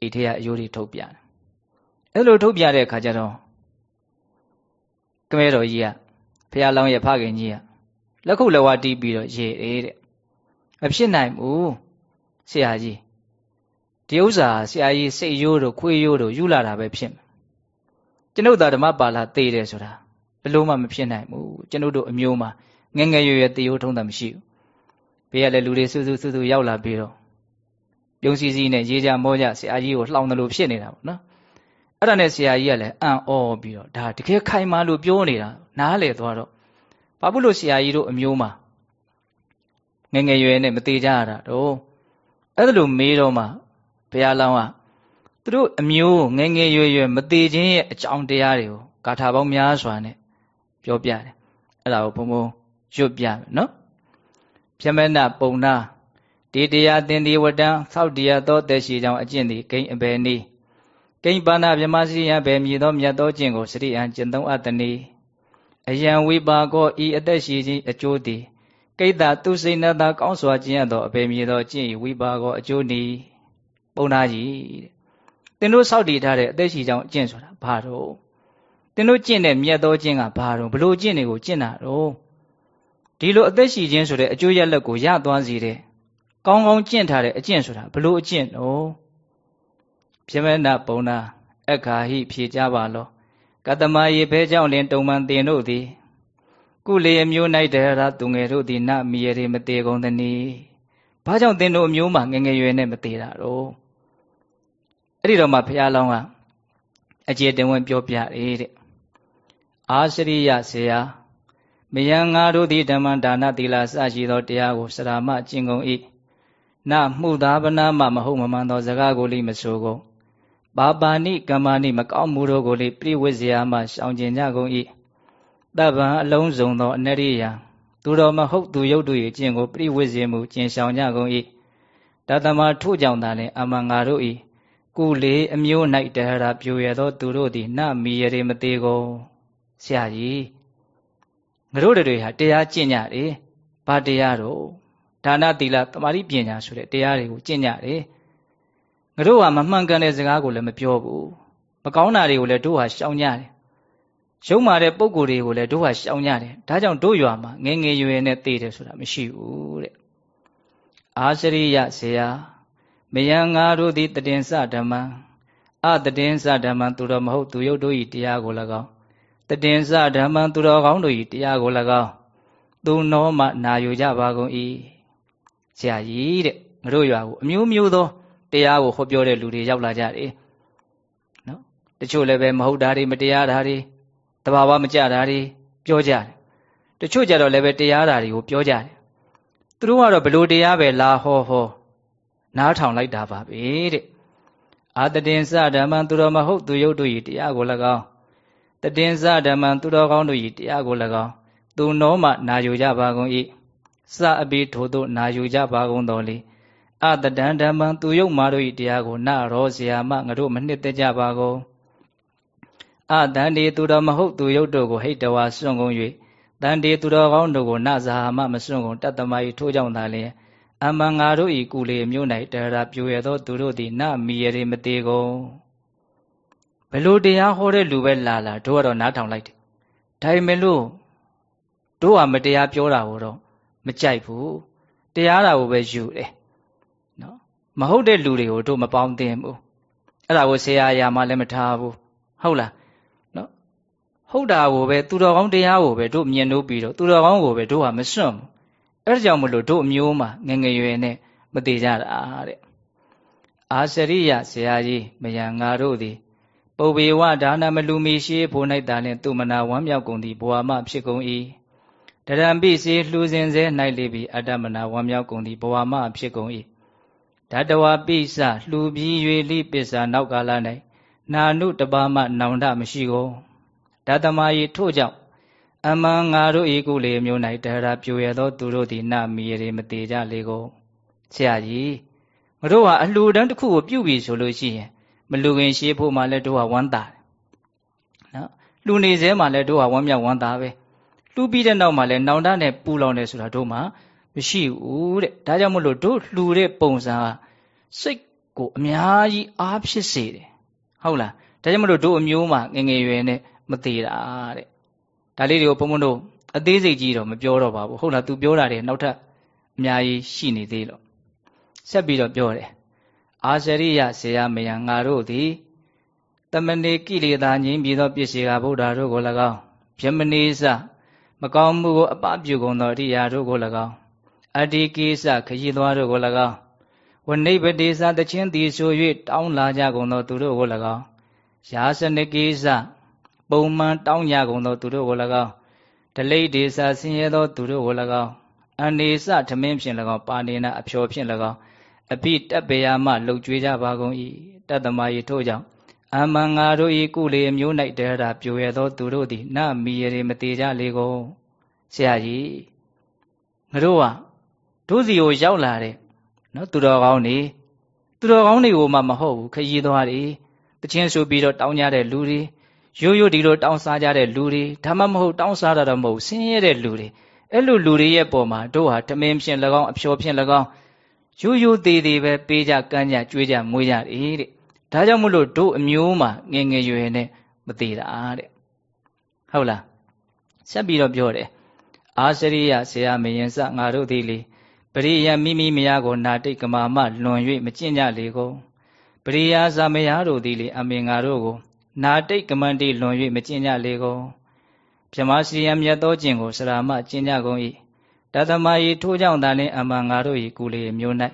အိထေကအယိုးတွေထုတ်ပြတယ်အဲ့လိုထုတ်ပြတဲ့အခါကျတော့ ကမဲတော်ကြီးကဖះလောင်းရဲ့ဖခင်ကြီးကလက်ခုပ်လက်ဝါးတီးပြီးတော့ရေတယ်တဲ့မဖြစ်နိုင်ဘူးဆရာကြီးဒီဥစ္စာဆရာကြီးစိတ်ရိုးတို့ခွေးရိုးတို့ယူလာတာပဲဖြစ်မှာကျွန်ုပ်သာဓမ္မပါဠိသိတယ်ဆိုတာဘယ်လို့မှမဖြစ်နိုင်ဘူးကျွန်ုပ်တို့အမျိုးမှာငငယ်ရွယ်ရွယ်တေရိုးထုံးတာမရှိဘူးဘေးကလည်းလူတွေစူးစူးစူးစူးရောက်လာပြီးတော့ပြုံးစီစီနဲ့ရေးကြမောကြဆရာကြီးကိုလှောင်တယ်လို့ဖြစ်နေတာပေါ့နော် အဲ့ဒါနဲ့ဆရာကြီးကလည်းအံ့ဩပြီးတော့ဒါတကယ်ခိုင်မာလို့ပြောနေတာနားလေသွားတော့ဘာဖြစ်လို့ဆရာကြီးတို့အမျိုးမှာငငယ်ရွယ်နဲ့မသေးကြရတာတော့အဲ့ဒါလို့မေးတော့မှဘုရားလောင်းကသူတို့အမျိုးငငယ်ရွယ်ရွယ်မသေးခြင်းရဲ့အကြောင်းတရားတွေကိုဂါထာပေါင်းများစွာနဲ့ပြောပြတယ်အဲ့ဒါကိုဘုံဘုံရွတ်ပြမယ်နော်ပြမနာပုံနာဒီတရားသင်ဒီဝတ္တံသောက်တရားသောတက်ရှိကြောင်းအကျင့်သည်ဂိမ်းအဘယ်နည်း ကိဉ္ပါဏဗြဟ္မစီယံဘယ်မြည်သောမြတ်သောကျင့်ကိုစရိယံကျင့်သုံးအပ်တနည်းအယံဝိပါကောဤအသက်ရှိခြင်းအကျိုးသည်ကိတ္တသူစိတ်နတာကောင်းစွာကျင့်ရသောအဘယ်မြည်သောကျင့်၏ဝိပါကောအကျိုးနည်းပုံနာကြီးတဲ့သင်တို့စောက်တည်ထားတဲ့အသက်ရှိကြောင်းအကျင့်ဆိုတာဘာတော့သင်တို့ကျင့်တဲ့မြတ်သောကျင့်ကဘာတော့ဘလို့ကျင့်တွေကိုကျင့်တာတော့ဒီလိုအသက်ရှိခြင်းဆိုတဲ့အကျိုးရလက်ကိုရသွားစေတဲ့ကောင်းကောင်းကျင့်ထားတဲ့အကျင့်ဆိုတာဘလို့အကျင့်တော့ ပြမနာပုံနာအခါဟိဖြေကြပါလောကတမယေဘဲကြောင့်လင်တုံမှန်တင်တို့သည်ကုလေအမျိုး၌တရသူငယ်တို့သည်နမီရေမသေးကုန်သနည်းဘာကြောင့်သင်တို့အမျိုးမှာငငယ်ရွယ်နဲ့မသေးတာတော့အဲ့ဒီတော့မှဘုရားလောင်းကအကျေတင်ဝင်ပြောပြတယ်တဲ့အာရှရိယဆရာမယံငါတို့သည်ဓမ္မဒါနသီလစရှိသောတရားကိုစရာမကျင့်ကုန်၏နမှုသာပနာမမဟုတ်မမှန်သောစကားကိုလိမဆိုကုန် ပါပါဏိကမ္မာဏိမကောင်းမှုတို့ကိုလေပြိဝိဇ္ဇာမှရှောင်ကျင်ကြကုန်၏တပ္ပံအလုံးစုံသောအနရိယသူတော်မဟုတ်သူရုပ်တို့၏ကျင့်ကိုပြိဝိဇ္ဇေမှုကျင့်ရှောင်ကြကုန်၏တသမထို့ကြောင့်သာလင်အမန်ငါတို့၏ကုလေအမျိုး၌တဟရာပြိုရသော သူတို့သည်နမီရေမသေးကုန်ဆရာကြီးငါတို့တွေဟာတရားကျင့်ကြတယ်ဘာတရားတော့ဒါနသီလသမာဓိပညာဆိုတဲ့တရားတွေကိုကျင့်ကြတယ် ငါတို့ဟာမမှန်ကန်တဲ့စကားကိုလည်းမပြောဘူးမကောင်းတာတွေကိုလည်းတို့ဟာရှောင်ကြတယ်ရုံမာတဲ့ပုံကိုယ်တွေကိုလည်းတို့ဟာရှောင်ကြတယ်ဒါကြောင့်တို့ရွာမှာငငယ်ရွယ်နဲ့တည်တယ်ဆိုတာမရှိဘူးတဲ့အာရှရိယဇေယမယံငါတို့သည်တည်င်းစဓမ္မအတည်င်းစဓမ္မသူတော်မဟုတ်သူယုတ်တို့ဤတရားကို၎င်းတည်င်းစဓမ္မသူတော်ကောင်းတို့ဤတရားကို၎င်းသူနောမှနာယူကြပါကုန်၏ဆရာကြီးတဲ့ငါတို့ရွာကိုအမျိုးမျိုးသော တရားကိုဟောပြောတဲ့လူတွေရောက်လာကြတယ်နော်တချို့လည်းပဲမဟုတ်တာတွေမတရားတာတွေတဘာဝမကြတာတွေပြောကြတယ်တချို့ကြတော့လည်းပဲတရားတာတွေကိုပြောကြတယ်သူတို့ကတော့ဘလို့တရားပဲလာဟောဟောနားထောင်လိုက်တာပါပဲတဲ့အာတတင်စဓမ္မံသူတော်မဟုတ်သူယုတ်တို့ဤတရားကို၎င်းတတင်စဓမ္မံသူတော်ကောင်းတို့ဤတရားကို၎င်းသူနောမှနာယူကြပါကုန်၏စအပိထို့သို့နာယူကြပါကုန်တော်လေ အတတံဓမ္မံသူယုတ်မာတို့ဤတရားကိုနရောဇာမငါတို့မနှစ်သက်ကြပါကုန်အတန်ဒီသူတော်မဟုတ်သူယုတ်တို့ကိုဟိတဝါစွန့်ကုန်၍တန်ဒီသူတော်ကောင်းတို့ကိုနဇာမမစွန့်ကုန်တတ္တမဤထိုးကြောင့်သာလျင်အမငါတို့ဤကုလေမြို့၌တရာပြိုရသောသူတို့သည်နမီရေမသေးကုန်ဘလို့တရားဟောတဲ့လူပဲလာလာတို့ကတော့နားထောင်လိုက်တယ်ဒါပေမဲ့လို့တို့ကမတရားပြောတာကိုတော့မကြိုက်ဘူးတရားတာကိုပဲယူတယ်နော် မဟုတ်တဲ့လူတွေကိုတို့မပေါင်းသင်ဘူးအဲ့ဒါကိုဆရာရာမှလည်းမထားဘူးဟုတ်လားနော်ဟုတ်တာကိုပဲသူတော်ကောင်းတရားကိုပဲတို့မြင်လို့ပြီးတော့သူတော်ကောင်းကိုပဲတို့ဟာမစွန့်ဘူးအဲ့ဒါကြောင့်မလို့တို့အမျိုးမှာငငယ်ရွယ်နဲ့မသေးကြတာတဲ့အာရှရိယဆရာကြီးမယံငါတို့သည်ပုဗ္ဗေဝဒါနမလူမီရှိဖို့၌တာလင်သူမနာဝမ်းမြောက်ကုန်သည်ဘဝမှဖြစ်ကုန်၏တရံပိစေလှူစဉ်စေ၌လေပြီအတ္တမနာဝမ်းမြောက်ကုန်သည်ဘဝမှဖြစ်ကုန်၏ ဓတဝပိစလှူပြီး၍လိပစ္စာနောက်ကာလ၌နာနုတပါမနောင်တမရှိကုန်ဓတမယီထို့ကြောင့်အမှန်ငါတို့ဤကုလေမျိုး၌တဟရာပြိုရသောသူတို့သည်နမီရေမသေးကြလေကုန်ဆရာကြီးငါတို့ဟာအလှူဒန်းတစ်ခုကိုပြုပြီဆိုလို့ရှိရင်မလူခင်ရှေးဖို့မှလည်းတို့ဟာဝမ်းသာတယ်နော်လှူနေစဲမှလည်းတို့ဟာဝမ်းမြောက်ဝမ်းသာပဲလှူပြီးတဲ့နောက်မှလည်းနောင်တနဲ့ပူလောင်တယ်ဆိုတာတို့မှ မရှိဘူးတဲ့ဒါကြောင့်မလို့တို့လှူတဲ့ပုံစံကစိတ်ကိုအများကြီးအားဖြစ်စေတယ်ဟုတ်လားဒါကြောင့်မလို့တို့အမျိုးမှငငယ်ရွယ်နဲ့မသေးတာတဲ့ဒါလေးတွေကိုဘုံဘုံတို့အသေးစိတ်ကြီးတော့မပြောတော့ပါဘူးဟုတ်လား तू ပြောတာတွေနောက်ထပ်အများကြီးရှိနေသေးလို့ဆက်ပြီးတော့ပြောတယ်အာရှရိယဆေယမယံငါတို့သည်တမဏေကိလေသာငြိမ်းပြီးသောပစ္စည်းကဗုဒ္ဓတို့ကို၎င်းဗြဟ္မဏိစမကောင်းမှုကိုအပပြုကုန်သောအရိယာတို့ကို၎င်း အတ္တိကိစ္စခရီးသွားတို့ကို၎င်းဝနိဗ္ဗတေသတချင်းတီဆို၍တောင်းလာကြကုန်သောသူတို့ကို၎င်းရာစနကိစ္စပုံမှန်တောင်းကြကုန်သောသူတို့ကို၎င်းဒလိတ်ဒေသဆင်းရဲသောသူတို့ကို၎င်းအနေစထမင်းဖြင့်၎င်းပါနေနာအဖျော်ဖြင့်၎င်းအပိတပေယမလှုပ်ကြွေးကြပါကုန်၏တတ္တမယေထို့ကြောင့်အမန်ငါတို့ဤကုလေအမျိုး၌တဲတာပြိုရသောသူတို့သည်နမီရေမသေးကြလေကုန်ဆရာကြီးငါတို့က တို့စီကိုရောက်လာတဲ့နော်သူတော်ကောင်းတွေသူတော်ကောင်းတွေကိုမှမဟုတ်ဘူးခရီးသွားတွေတချင်းဆိုပြီးတော့တောင်းကြတဲ့လူတွေရိုးရိုးဒီလိုတောင်းစားကြတဲ့လူတွေဒါမှမဟုတ်တောင်းစားတာတော့မဟုတ်ဆင်းရဲတဲ့လူတွေအဲ့လိုလူတွေရဲ့ပုံမှာတို့ဟာတမင်းဖြင့်၎င်းအဖျော်ဖြင့်၎င်းရိုးရိုးသေးသေးပဲပေးကြကမ်းကြကြွေးကြမွေးကြတယ်တဲ့ဒါကြောင့်မလို့တို့အမျိုးမှာငငယ်ရွယ်နဲ့မသေးတာတဲ့ဟုတ်လားဆက်ပြီးတော့ပြောတယ်အာစရိယဆရာမယင်စငါတို့သည်လေ ပရိယမိမိမယားကိုနာတိတ်ကမာမလွန်၍မကျင့်ကြလေကုန်ပရိယာဇာမယားတို့သည်လေအမေငါတို့ကိုနာတိတ်ကမန္တိလွန်၍မကျင့်ကြလေကုန်မြမစီယံမြတ်သောကျင့်ကိုစရာမကျင့်ကြကုန်၏တသမယီထိုးကြောင့်သာလင်အမှန်ငါတို့၏ကုလေမျိုး၌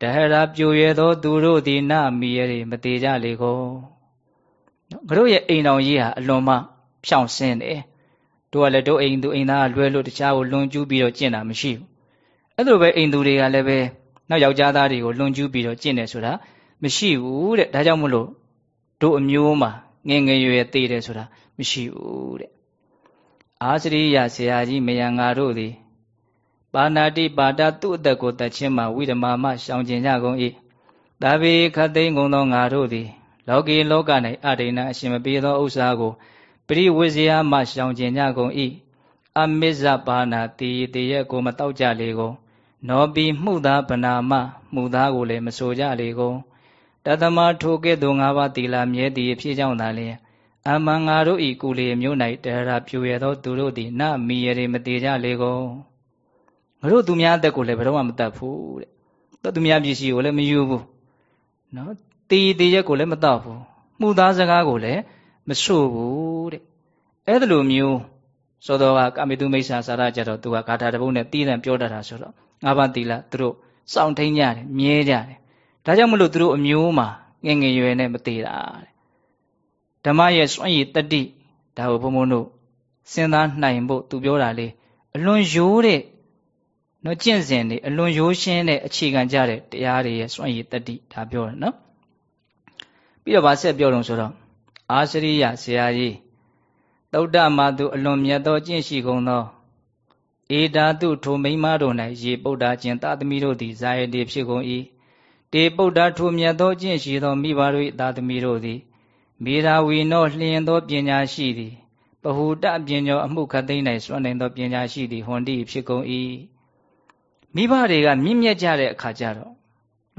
တဟရာပြိုရဲသောသူတို့သည်နမီရဲမသေးကြလေကုန်ငါတို့ရဲ့အိမ်တော်ကြီးဟာအလွန်မှဖြောင့်စင်းတယ်တို့ကလည်းတို့အိမ်သူအိမ်သားလွဲလို့တခြားကိုလွန်ကျူးပြီးတော့ကျင့်တာမရှိဘူး အဲ့လိုပဲအိမ်သူတွေကလည်းပဲနောက်ယောက်ျားသားတွေကိုလွန်ကျူးပြီးတော့ကျင့်တယ်ဆိုတာမရှိဘူးတဲ့ဒါကြောင့်မလို့တို့အမျိုးမှာငငယ်ရွယ်သေးတယ်ဆိုတာမရှိဘူးတဲ့အာစရိယဆရာကြီးမယံငါတို့သည်ပါဏာတိပါဒသူ့အသက်ကိုတတ်ချင်းမှဝိဓမာမရှောင်ကျင်ကြကုန်၏ဒါပေခတ်သိမ်းကုန်သောငါတို့သည် လောကီလောက၌အဒိဏအရှင်မပြေသောဥစ္စာကိုပရိဝိဇယမှရှောင်ကျင်ကြကုန်၏ အမစ္ဇပါဏာတေတေရဲ့ကိုမတောက်ကြလေကုန်နောပီမှုသားဗနာမမှုသားကိုလည်းမဆိုကြလေကုန်တသမထိုကဲ့သို့ငါးပါးတီလာမြဲတည်ဖြစ်ကြောင်းသာလျင်အမှန်ငါတို့ဤကုလေမျိုး၌တရာပြူရသောသူတို့သည်နမီရမတေကြလေကုန်ငါတို့သူများအသက်ကိုလည်းဘယ်တော့မှမတတ်ဘူးတဲ့သူများပစ္စည်းကိုလည်းမယူဘူးနော်တေးတေးရက်ကိုလည်းမတောက်ဘူးမှုသားစကားကိုလည်းမဆို့ဘူးတဲ့အဲ့ဒါလိုမျိုး သောတော်ကကာမိတုမိစ္ဆာစာရကြတော့သူကဂါထာတစ်ပုဒ်နဲ့တည်တံပြောတတ်တာဆိုတော့ငါးပါးသီလသူတို့စောင့်ထိန်ကြတယ်မြဲကြတယ်ဒါကြောင့်မလို့သူတို့အမျိုးမှာငငယ်ရွယ်နဲ့မသေးတာတဲ့ဓမ္မရဲ့စွန့်ရည်တတိဒါကိုဘုံဘုံတို့စဉ်းစားနိုင်ဖို့သူပြောတာလေအလွန်ရိုးတဲ့နော်ကျင့်စဉ်တွေအလွန်ရိုးရှင်းတဲ့အခြေခံကြတဲ့တရားတွေရဲ့စွန့်ရည်တတိဒါပြောတယ်နော်ပြီးတော့ဗာဆက်ပြောတော့ဆိုတော့အာရှရိယဆရာကြီး သုဒ္ဓမာသူအလွန်မြတ်သောကျင့်ရှိကုန်သောဧဓာတုထိုမိမတို့၌ရေပုဒ္ဒါကျင်သာသမီတို့သည်ဇာယတိဖြစ်ကုန်၏တေပုဒ္ဒါထိုမြတ်သောကျင့်ရှိသောမိဘတို့၏သာသမီတို့သည်မေရာဝီနောလျင်သောပညာရှိသည်ပဟုတပညောအမှုခသိမ့်၌စွန့်နိုင်သောပညာရှိသည်ဟွန်တိဖြစ်ကုန်၏မိဘတွေကမြင့်မြတ်ကြတဲ့အခါကျတော့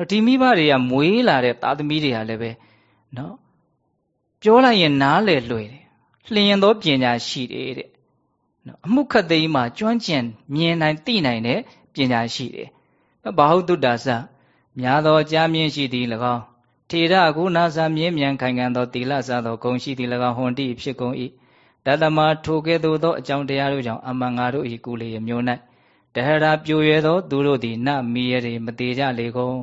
ဒီမိဘတွေကမွေးလာတဲ့သားသမီးတွေဟာလည်းပဲနော်ပြောလိုက်ရင်နားလေလွယ်တယ် လျင်သောပညာရှိတယ်တဲ့နော်အမှုခတ်သိမ်းမှာကျွမ်းကျင်မြင်နိုင်သိနိုင်တဲ့ပညာရှိတယ်ဘာဟုတ်တုတ္တာစများသောကြားမြင်ရှိသည်၎င်းထေရကုနာစာမြင်းမြန်ခိုင်ခံသောတိလစသောဂုံရှိသည်၎င်းဟွန်တိဖြစ်ကုန်၏တသမထိုကဲ့သို့သောအကြောင်းတရားတို့ကြောင့်အမှန်ငါတို့၏ကုလေမျိုး၌တဟရာပြိုရဲသောသူတို့သည်နမီရတွေမသေးကြလေကုန်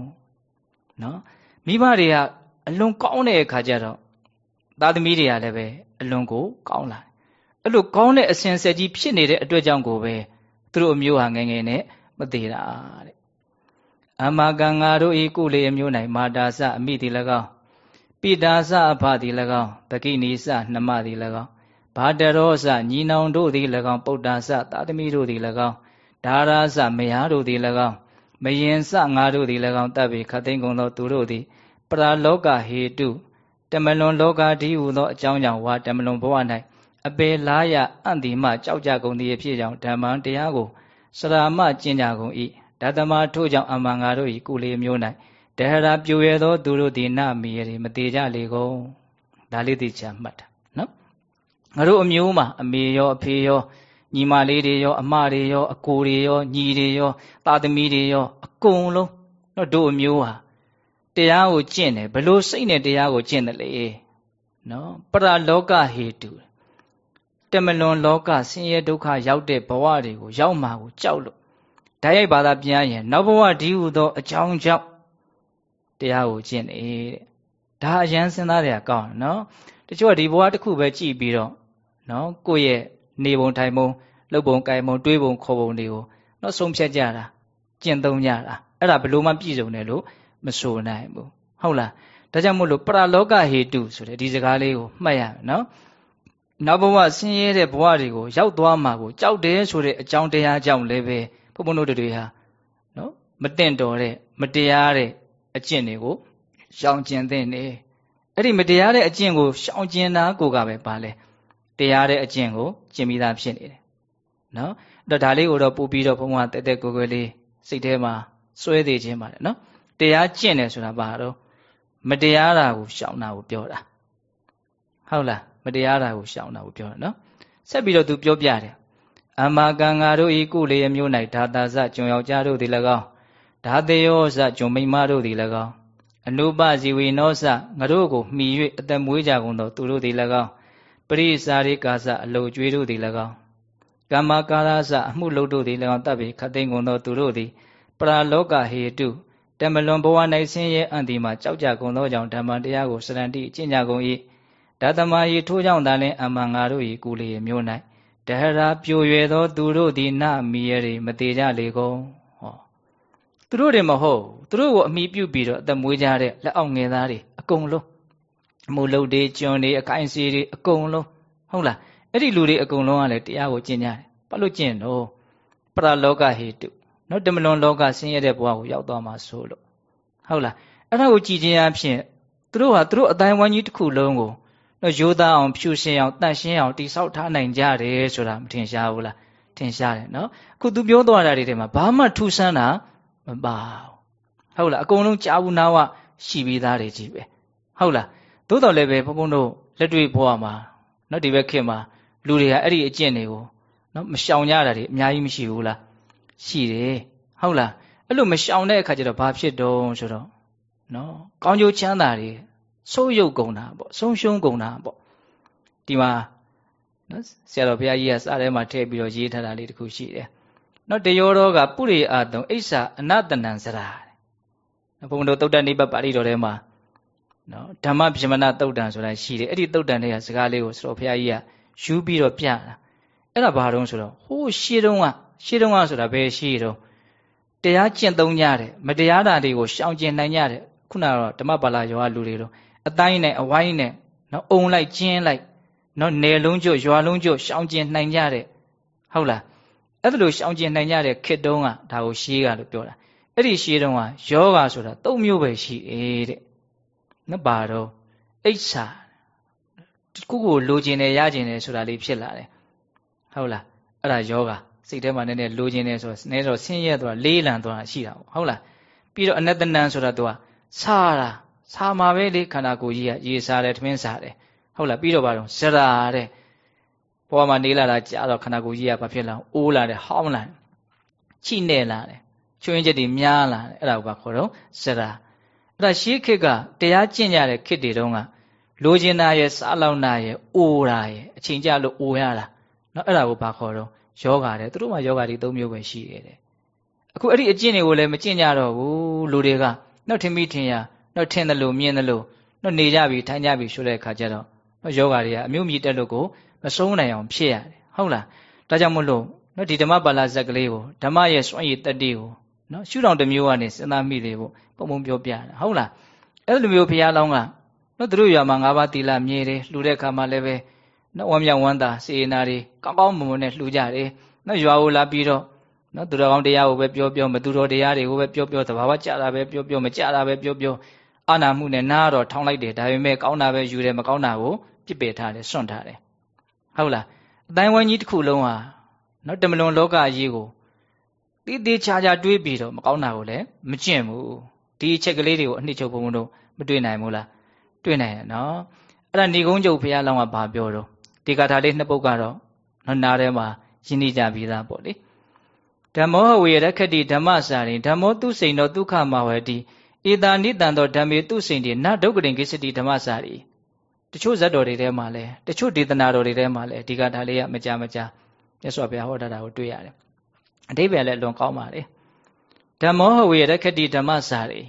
နော်မိဘတွေကအလွန်ကောင်းတဲ့အခါကျတော့သားသမီးတွေကလည်းပဲ အလွန်ကိုကောင်းလာအဲ့လိုကောင်းတဲ့အစဉ်ဆက်ကြီးဖြစ်နေတဲ့အတွက်ကြောင့်ကိုပဲသူတို့အမျိုးဟာငယ်ငယ်နဲ့မသေးတာတဲ့အမကံငါတို့ဤကုလေအမျိုး၌မာတာစအမိတိ၎င်းပိတာစအဖသည်၎င်းတကိနီစနှမသည်၎င်းဘာတရောစညီနောင်တို့သည်၎င်းပုတ္တာစသာသမီတို့သည်၎င်းဒါရာစမယားတို့သည်၎င်းမယင်စငါတို့သည်၎င်းတပ်ပြီးခတ်သိမ်းကုန်သောသူတို့သည်ပရာလောကဟေတု တမလွန်လောကဒီဟုသောအကြောင်းကြောင့်ဝါတမလွန်ဘဝ၌အပေလားရအံ့ဒီမှကြောက်ကြကုန်သည်ဖြစ်ကြောင်းဓမ္မံတရားကိုစရာမကျင့်ကြကုန်၏ဓတမထို့ကြောင့်အမှန်ငါတို့၏ကုလေမျိုး၌တဟရာပြိုရဲသောသူတို့သည်နမီရမသေးကြလေကုန်ဒါလေးသိချာမှတ်တာနော်ငါတို့အမျိုးမှာအမေရောအဖေရောညီမလေးတွေရော အမတွေရော အကိုတွေရောညီတွေရော သားသမီးတွေရောအကုန်လုံးတော့တို့အမျိုးဟာ တရားကိုကျင့်တယ်ဘလို့စိတ်နဲ့တရားကိုကျင့်တယ်လေနော်ပရလောကဟေတုတမလွန်လောကဆင်းရဲဒုက္ခရောက်တဲ့ဘဝတွေကိုရောက်မှာကိုကြောက်လို့ဓာတ်ရိုက်ဘာသာပြန်ရင်နောက်ဘဝဒီဟုသောအကြောင်းကြောင့်တရားကိုကျင့်တယ်တဲ့ဒါအရန်စဉ်းစားရကောင်းနော်တချို့ကဒီဘဝတစ်ခုပဲကြည်ပြီးတော့နော်ကိုယ့်ရဲ့နေပုံထိုင်ပုံလှုပ်ပုံကိုင်ပုံတွေးပုံခေါ်ပုံတွေကိုနော်ဆုံးဖြတ်ကြတာကျင့်သုံးကြတာအဲ့ဒါဘလို့မှပြည့်စုံတယ်လို့ မဆိုနိုင်ဘူးဟုတ်လားဒါကြောင့်မို့လို့ပရလောကဟေတုဆိုတဲ့ဒီစကားလေးကိုမှတ်ရမယ်နော်နောက်ဘဝဆင်းရဲတဲ့ဘဝတွေကိုရောက်သွားမှာကိုကြောက်တယ်ဆိုတဲ့အကြောင်းတရားကြောင့်လည်းပဲဘုံဘုံတို့တွေဟာနော်မတင့်တော်တဲ့မတရားတဲ့အကျင့်တွေကိုရှောင်ကျင်တဲ့နေအဲ့ဒီမတရားတဲ့အကျင့်ကိုရှောင်ကျင်တာကိုကပဲပါလဲတရားတဲ့အကျင့်ကိုကျင့်ပြီးသားဖြစ်နေတယ်နော်အဲ့တော့ဒါလေးကိုတော့ပို့ပြီးတော့ဘုံကတက်တက်ကိုကိုလေးစိတ်ထဲမှာစွဲသေးခြင်းပါတယ်နော် တရားကျင့်တယ်ဆိုတာဘာတော့မတရားတာကိုရှောင်တာကိုပြောတာဟုတ်လားမတရားတာကိုရှောင်တာကိုပြောတာနော်ဆက်ပြီးတော့သူပြောပြတယ်အမကံငါတို့ဤကုလေမျိုး၌ဒါတာဇကျွန်ယောက်ျားတို့သည်၎င်းဒါတေယောဇကျွန်မိန်းမတို့သည်၎င်းအနုပဇီဝီနောဇငါတို့ကိုမှီ၍အသက်မွေးကြကုန်သောသူတို့သည်၎င်းပရိစာရိကာဇအလုကျွေးတို့သည်၎င်းကမ္မကာရဇအမှုလုပ်တို့သည်၎င်းတပ်ပြီးခတ်သိမ်းကုန်သောသူတို့သည်ပရာလောကဟေတု တမလွန်ဘဝ၌ဆင်းရဲအံ့ဒီမှာကြောက်ကြကုန်သောကြောင့်ဓမ္မတရားကိုစရဏတိအကျင့်ကြကုန်၏ဓတမယီထိုးကြောင့်သာလင်အမှန်ငါတို့၏ကုလေမျိုး၌တဟရာပြိုရွယ်သောသူတို့သည်နမီရရီမသေးကြလေကုန်ဟောသူတို့တွေမဟုတ်သူတို့ကိုအမိပြုပြီးတော့အသက်မွေးကြတဲ့လက်အောက်ငယ်သားတွေအကုန်လုံးအမှုလုပ်တွေကျွန်းတွေအကိုင်းစီတွေအကုန်လုံးဟုတ်လားအဲ့ဒီလူတွေအကုန်လုံးကလည်းတရားကိုကျင့်ကြတယ်ဘာလို့ကျင့်တော့ပရလောကဟေတု နော်တမလွန်လောကဆင်းရဲတဲ့ဘဝကိုရောက်သွားမှာဆိုလို့ဟုတ်လားအဲ့ဒါကိုကြည်ခြင်းအဖြစ်သူတို့ဟာသူတို့အတိုင်းဝိုင်းကြီးတစ်ခုလုံးကိုနော်ရိုးသားအောင်ဖြူရှင်အောင်တန့်ရှင်းအောင်တိဆောက်ထားနိုင်ကြတယ်ဆိုတာမထင်ရှားဘူးလားထင်ရှားတယ်နော်အခုသူပြောသွားတာတွေထဲမှာဘာမှထူးဆန်းတာမပါဘူးဟုတ်လားအကုန်လုံးကြားဘူးနာဝရှိပြီးသားတွေကြီးပဲဟုတ်လားသို့တော်လည်းပဲဘုန်းဘုန်းတို့လက်တွေ့ဘဝမှာနော်ဒီဘက်ခေတ်မှာလူတွေကအဲ့ဒီအကျင့်တွေကိုနော်မရှောင်ကြတာတွေအများကြီးမရှိဘူးလား ရှိတယ်ဟုတ်လားအဲ့လိုမရှောင်တဲ့အခါကျတော့ဘာဖြစ်တုံးဆိုတော့နော်ကောင်းကျိုးချမ်းသာတွေဆိုးရုပ်ကုန်တာပေါ့ဆုံးရှုံးကုန်တာပေါ့ဒီမှာနော်ဆရာတော်ဘုရားကြီးကစာထဲမှာထည့်ပြီးတော့ရေးထားတာလေးတခုရှိတယ်နော်တယောတော်ကပုရိအာတုံအိဆာအနတနံစရာဘုံတို့တုတ်တန်နိဗ္ဗာန်ပါဠိတော်ထဲမှာနော်ဓမ္မပြမနာတုတ်တန်ဆိုတာရှိတယ်အဲ့ဒီတုတ်တန်တွေကစကားလေးကိုဆရာဘုရားကြီးကယူပြီးတော့ပြတာအဲ့ဒါဘာတုံးဆိုတော့ဟိုးရှေးတုန်းက ရှေးတုန်းကဆိုတာဘယ်ရှေးတုန်းတရားကျင့်သုံးကြတယ်မတရားတာတွေကိုရှောင်ကျင်နိုင်ကြတယ်ခုနကတော့ဓမ္မပါဠိရွာလူတွေတော့အတိုင်းနဲ့အဝိုင်းနဲ့နော်အုံလိုက်ကျင်းလိုက်နော်နယ်လုံးကျွတ်ရွာလုံးကျွတ်ရှောင်ကျင်နိုင်ကြတဲ့ဟုတ်လားအဲ့ဒါလိုရှောင်ကျင်နိုင်ကြတဲ့ခေတ်တုန်းကဒါကိုရှေးကလို့ပြောတာအဲ့ဒီရှေးတုန်းကယောဂါဆိုတာသုံးမျိုးပဲရှိတယ်တဲ့နော်ပါတော့အိဋ္ဌာခုကိုလိုချင်တယ်ရချင်တယ်ဆိုတာလေးဖြစ်လာတယ်ဟုတ်လားအဲ့ဒါယောဂါ စိတ်ထဲမှာနည်းနည်းလိုချင်တယ်ဆိုတော့နည်းတော့ဆင်းရဲသွားလေးလံသွားရှိတာပေါ့ဟုတ်လားပြီးတော့အနတ္တနံဆိုတာသူကစားတာစားမှာပဲလေခန္ဓာကိုယ်ကြီးကရေစားတယ်ထမင်းစားတယ်ဟုတ်လားပြီးတော့ဘာလို့ဇရာတဲ့ဘဝမှာနေလာတာကြာတော့ခန္ဓာကိုယ်ကြီးကဘာဖြစ်လာအိုးလာတယ်ဟောင်းလာတယ်ချိနဲ့လာတယ်ချွင်းချက်တွေများလာတယ်အဲ့ဒါကိုခေါ်တော့ဇရာအဲ့ဒါရှေးခေတ်ကတရားကျင့်ကြတဲ့ခေတ်တွေတုန်းကလိုချင်တာရဲ့စားလောက်တာရဲ့အိုးတာရဲ့အချိန်ကြလို့အိုးရတာနော်အဲ့ဒါကိုဘာခေါ်တော့ ယောဂါတဲ့သူတို့မှယောဂါတွေ၃မျိုးပဲရှိတယ်တဲ့အခုအဲ့ဒီအကျင့်တွေကိုလည်းမကျင့်ကြတော့ဘူးလူတွေကနောက်ထင်မိထင်ရတော့ထင်တယ်လို့မြင်တယ်လို့တော့နေကြပြီထိုင်ကြပြီဆိုတဲ့အခါကျတော့တော့ယောဂါတွေကအမျိုးမြည်တက်လို့ကိုမဆုံးနိုင်အောင်ဖြစ်ရတယ်ဟုတ်လားဒါကြောင့်မို့လို့နော်ဒီဓမ္မပါဠိဇက်ကလေးကိုဓမ္မရဲ့စွန့်ရည်တက်တိကိုနော်ရှုထောင့်တစ်မျိုးကနေစဉ်းစားမိတယ်ဖို့ပုံပုံပြောပြတာဟုတ်လားအဲ့လိုမျိုးဘုရားလောင်းကနော်သူတို့ရွာမှာ၅ပါးသီလမြဲတယ်လှူတဲ့အခါမှာလည်းပဲ နော်ဝမ်းမြောက်ဝမ်းသာစေနာတွေကောင်းကောင်းမွန်မွန်နဲ့လှူကြတယ်နော်ရွာကိုလာပြီးတော့နော်သူတော်ကောင်းတရားကိုပဲပြောပြောမသူတော်တရားတွေကိုပဲပြောပြောသဘာဝကြတာပဲပြောပြောမကြတာပဲပြောပြောအာနာမှုနဲ့နားတော့ထောင်းလိုက်တယ်ဒါပေမဲ့ကောင်းတာပဲယူတယ်မကောင်းတာကိုပြစ်ပယ်ထားတယ်စွန့်ထားတယ်ဟုတ်လားအတိုင်းဝိုင်းကြီးတစ်ခုလုံးဟာနော်တမလွန်လောကကြီးကိုတိတိချာချာတွေးပြီးတော့မကောင်းတာကိုလည်းမကျင့်ဘူးဒီအချက်ကလေးတွေကိုအနှစ်ချုပ်ဘုံဘုံတို့မတွေးနိုင်ဘူးလားတွေးနိုင်ရနော်အဲ့ဒါဏီကုန်းကျုပ်ဘုရားလောင်းကဘာပြောတော့ ဒီကာထာလေးနှစ်ပုဒ်ကတော့နော်နားထဲမှာရင်းနှီးကြပြီးသားပေါ့လေဓမ္မောဟဝေရခတိဓမ္မစာရင်ဓမ္မောသူစိန်တော်ဒုက္ခမဝတိဧတာနိတံတော်ဓမ္မေသူစိန်တိနဒုက္ကရင်ကိစ္စတိဓမ္မစာရီတချို့ဇတ်တော်တွေထဲမှာလဲတချို့ဒေသနာတော်တွေထဲမှာလဲဒီကဒါလေးကမကြမကြမြတ်စွာဘုရားဟောတာကိုတွေ့ရတယ်အတိပ္ပယ်လည်းလွန်ကောင်းပါလေဓမ္မောဟဝေရခတိဓမ္မစာရီ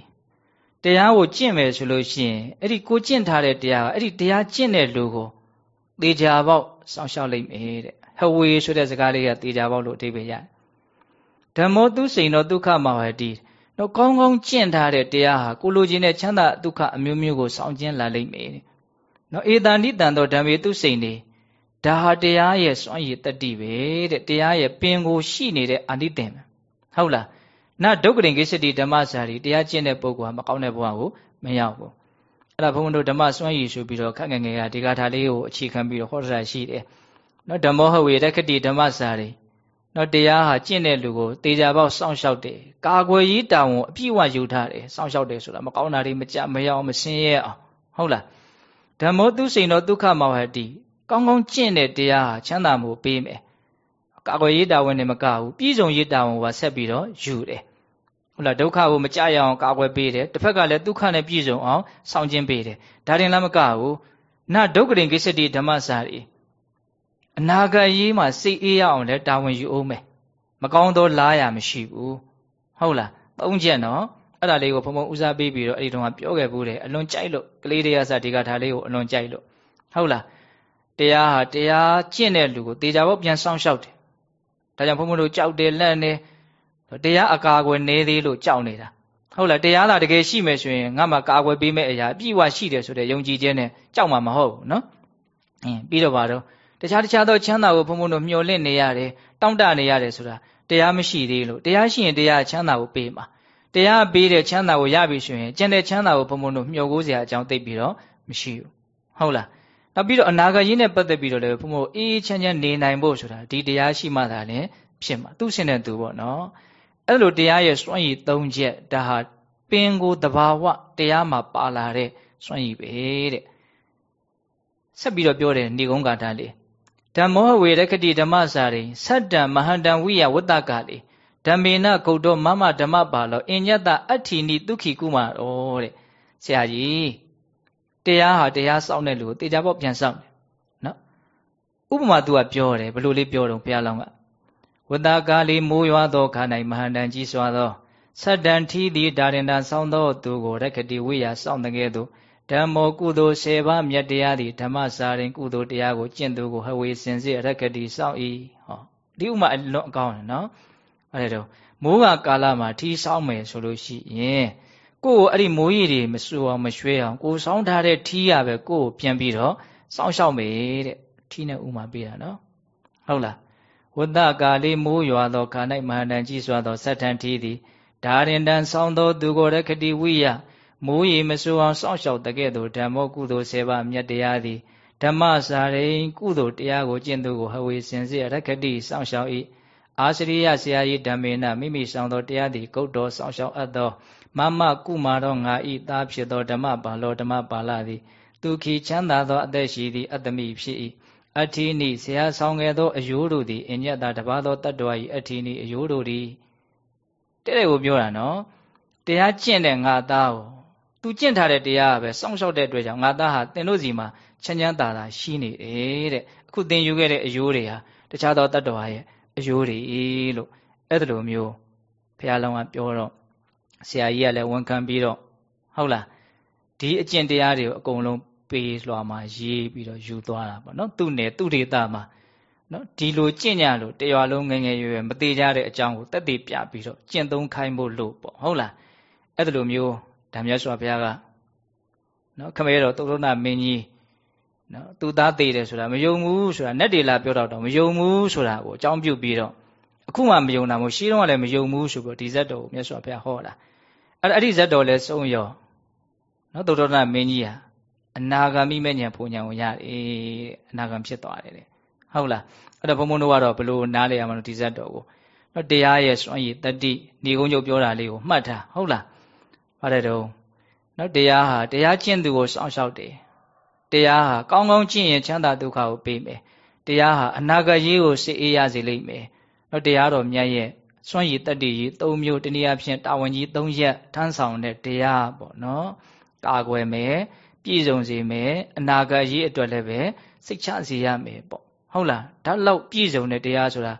တရားကိုကျင့်မယ်ဆိုလို့ရှိရင်အဲ့ဒီကိုကျင့်ထားတဲ့တရားကအဲ့ဒီတရားကျင့်တဲ့လူကို သေချာပေါက်စောင့်ရှောက်လိုက်မယ်တဲ့ဟဝေဆိုတဲ့စကားလေးကသေချာပေါက်လို့အဓိပ္ပာယ်ရတယ်ဓမ္မောသူစိန်တော်ဒုက္ခမဝတိတော့ကောင်းကောင်းကျင့်ထားတဲ့တရားဟာကိုလိုချင်တဲ့ချမ်းသာဒုက္ခအမျိုးမျိုးကိုဆောင်ကျဉ်လာလိမ့်မယ်တဲ့နော်ဧတန်တိတန်တော်ဓမ္မေသူစိန်နေဒါဟာတရားရဲ့စွမ်းရည်တတိပဲတဲ့တရားရဲ့ပင်ကိုရှိနေတဲ့အာနိသင်ဟုတ်လားနဒုက္ခရင်ကိစ္စတိဓမ္မစာရီတရားကျင့်တဲ့ပုဂ္ဂိုလ်ဟာမကောင်းတဲ့ဘဝကိုမရောက်ဘူး အဲ့ဒါဘုန်းဘုန်းတို့ဓမ္မစွမ်းရည်ဆိုပြီးတော့ခက်ငယ်ငယ်ကဒီကာထာလေးကိုအခြေခံပြီးတော့ဟောတာရှိတယ်နော်ဓမ္မောဟဝေတက္ကတိဓမ္မစာရီနော်တရားဟာကျင့်တဲ့လူကိုတေချာပေါက်စောင့်ရှောက်တယ်ကာကွယ်ရေးတာဝန်အပြည့်အဝယူထားတယ်စောင့်ရှောက်တယ်ဆိုတာမကောင်းတာတွေမကြမရောက်မစင်းရဲအောင်ဟုတ်လားဓမ္မောသူစိန်တော်ဒုက္ခမောဟတိကောင်းကောင်းကျင့်တဲ့တရားဟာချမ်းသာမှုပေးမယ်ကာကွယ်ရေးတာဝန်နဲ့မကဘူးပြည်စုံရေးတာဝန်ကဆက်ပြီးတော့ယူတယ် ဟုတ်လားဒုက္ခကိုမကြရအောင်ကာကွယ်ပေးတယ်တစ်ဖက်ကလည်းဒုက္ခနဲ့ပြည်စုံအောင်ဆောင်ကျင်းပေးတယ်ဒါတင်လည်းမကဘူးနဒုက္ခရင်ကိစ္စတိဓမ္မစာရီအနာဂတ်ရေးမှာစိတ်အေးရအောင်လည်းတာဝန်ယူအောင်မယ်မကောင်းသောလားရမရှိဘူးဟုတ်လားသုံးချက်နော်အဲ့ဒါလေးကိုဘုံဘုံဦးစားပေးပြီးတော့အဲ့ဒီတုန်းကပြောခဲ့ဘူးတယ်အလွန်ကြိုက်လို့ကလေးတရားစဒီကထာလေးကိုအလွန်ကြိုက်လို့ဟုတ်လားတရားဟာတရားကျင့်တဲ့လူကိုတေချာဘောပြန်ဆောင်ရှောက်တယ်ဒါကြောင့်ဘုံဘုံတို့ကြောက်တယ်လန့်တယ် တရားအကာအကွယ်နေသေးလို့ကြောက်နေတာဟုတ်လားတရားသာတကယ်ရှိမယ်ဆိုရင်ငါမှကာကွယ်ပေးမဲ့အရာအပြည့်အဝရှိတယ်ဆိုတဲ့ယုံကြည်ခြင်းနဲ့ကြောက်မှာမဟုတ်ဘူးနော်အင်းပြီးတော့ပါတော့တခြားတခြားသောချမ်းသာကိုဘုံဘုံတို့မျှော်လင့်နေရတယ်တောင့်တနေရတယ်ဆိုတာတရားမရှိသေးလို့တရားရှိရင်တရားချမ်းသာကိုပေးမှာတရားပေးတဲ့ချမ်းသာကိုရပြီဆိုရင်ကျန်တဲ့ချမ်းသာကိုဘုံဘုံတို့မျှော်ကိုးစရာအကြောင်းသိပြီးတော့မရှိဘူးဟုတ်လားနောက်ပြီးတော့အနာဂတ်ရင်းနဲ့ပတ်သက်ပြီးတော့လည်းဘုံဘုံအေးအေးချမ်းချမ်းနေနိုင်ဖို့ဆိုတာဒီတရားရှိမှသာလည်းဖြစ်မှာသူ့ရှင်တဲ့သူပေါ့နော် အဲ့လိုတရားရဲ့စွန့်ရည်၃ချက်ဒါဟာပင်ကိုတဘာဝတရားမှာပါလာတဲ့စွန့်ရည်ပဲတဲ့ဆက်ပြီးတော့ပြောတယ်ဏိကုံးကာထာလေးဓမ္မောဝေရခတိဓမ္မစာရိသတ္တမဟန္တံဝိယဝတ္တကလေးဓမ္မေနကုတ်တော်မမဓမ္မပါလောအညတအဋ္ဌိနိဒုက္ခိကုမာရောတဲ့ဆရာကြီးတရားဟာတရားစောင့်တဲ့လူကိုတေချာပေါ့ပြန်စောင့်တယ်နော်ဥပမာသူကပြောတယ်ဘယ်လိုလေးပြောတော့ဘုရားလောင်းက ဝတ္တကာလီမိုးရွာသောခါ၌မဟန္တန်ကြီးစွာသောသတ္တန်ထီသည်ဒါရင်တန်ဆောင်းသောသူကိုရက္ခတိဝိယစောင့်တဲ့ကဲ့သို့ဓမ္မောကုသိုလ်၁၀ပါးမြတ်တရားသည်ဓမ္မစာရင်ကုသိုလ်တရားကိုကျင့်သူကိုဟဝေစင်စစ်ရက္ခတိစောင့်၏ဟောဒီဥမာအလွန်အကောင်းတယ်နော်အဲ့ဒါတော့မိုးကကာလမှာထီဆောင်းမယ်ဆိုလို့ရှိရင်ကိုယ်ကိုအဲ့ဒီမိုးရီတွေမဆူအောင်မရွှဲအောင်ကိုဆောင်းထားတဲ့ထီးရပဲကိုယ်ကိုပြန်ပြီးတော့စောင့်ရှောက်မယ်တဲ့ထီးနဲ့ဥမာပေးတာနော်ဟုတ်လား ဝတ္တကာလေးမိုးရွာသောခါ၌မဟာတန်ကြီးစွာသောစัทထန်ထီးသည်ဒါရင်တန်ဆောင်းသောသူကိုရခတိဝိယမိုးရီမဆူအောင်စောင့်ရှောက်တကဲ့သို့ဓမ္မောကုသိုလ်ဆေပါမြတ်တရားသည်ဓမ္မစာရိန်ကုသိုလ်တရားကိုကျင့်သူကိုဟဝေစင်စေရခတိစောင့်ရှောက်၏အာစရိယဆရာကြီးဓမ္မေနမိမိဆောင်သောတရားသည်ဂုတ်တော်စောင့်ရှောက်အပ်သောမမကုမာတော်ငါဤသားဖြစ်သောဓမ္မပါလောဓမ္မပါဠသည်သူခီချမ်းသာသောအသက်ရှိသည့်အတ္တမိဖြစ်၏ အထီနိဆရာဆောင်ခဲ့သောအယိုးတို့သည်အညက်သာတပါသောတတ္တဝါ၏အထီနိအယိုးတို့သည်တဲ့တဲ့ကိုပြောတာနော်တရားကျင့်တဲ့ငါသားကိုသူကျင့်ထားတဲ့တရားပဲစောင့်ရှောက်တဲ့အတွက်ကြောင့်ငါသားဟာသင်တို့စီမှာချမ်းချမ်းသာသာရှိနေတယ်တဲ့အခုသင်ယူခဲ့တဲ့အယိုးတွေဟာတခြားသောတတ္တဝါရဲ့အယိုးတွေလို့အဲ့ဒါလိုမျိုးဘုရားလောင်းကပြောတော့ဆရာကြီးကလည်းဝန်ခံပြီးတော့ဟုတ်လားဒီအကျင့်တရားတွေကိုအကုန်လုံး ပေးလွှာမှာရေးပြီးတော့ယူသွားတာပေါ့နော်သူ့နယ်သူ့ဒေတာမှာနော်ဒီလိုကျင့်ကြလို့တရွာလုံးငငယ်ရွယ်ရွယ်မသေးကြတဲ့အကြောင်းကိုတက်တည်ပြပြီးတော့ကျင့်သုံးခိုင်းဖို့လို့ပေါ့ဟုတ်လားအဲ့ဒါလိုမျိုးဓမ္မရသော်ဘုရားကနော်ခမဲတော်သုဒ္ဓနာမင်းကြီးနော်သူသားသေးတယ်ဆိုတာမယုံဘူးဆိုတာနဲ့တေလာပြောတော့တော့မယုံဘူးဆိုတာကိုအကြောင်းပြုပြီးတော့အခုမှမယုံတာမို့ရှင်းတော့လည်းမယုံဘူးဆိုပြီးဒီဇက်တော်ကိုမြတ်စွာဘုရားဟောတာအဲ့အဲ့ဒီဇက်တော်လည်းစုံရောနော်သုဒ္ဓနာမင်းကြီးဟာ အနာဂါမိမဲ့ဉာဏ်ပုံဉာဏ်ကိုရတယ်အနာဂံဖြစ်သွားတယ်တဲ့ဟုတ်လားအဲ့တော့ဘုံဘုံတို့ကတော့ဘလို့နားလေရမှာလို့ဒီဇက်တော်ကိုနော်တရားရဲ့စွမ်းရည်တတိနေကုန်းချုပ်ပြောတာလေးကိုမှတ်ထားဟုတ်လားပါတယ်တော့နော်တရားဟာတရားကျင့်သူကိုစောင့်ရှောက်တယ်တရားဟာကောင်းကောင်းကျင့်ရင်ချမ်းသာဒုက္ခကိုပေးမယ်တရားဟာအနာဂတ်ရေးကိုစိတ်အေးရစေလိမ့်မယ်တော့တရားတော်မြတ်ရဲ့စွန့်ရည်တတ္တိကြီး၃မျိုးတနည်းအားဖြင့်တာဝန်ကြီး၃ရက်ထမ်းဆောင်တဲ့တရားပေါ့နော်ကာကွယ်မယ် ပြည့်စုံစေမယ်အနာဂတ်ရေးအတွက်လည်းပဲစိတ်ချစေရမယ်ပေါ့ဟုတ်လားဒါလောက်ပြည့်စုံတဲ့တရားဆိုတာ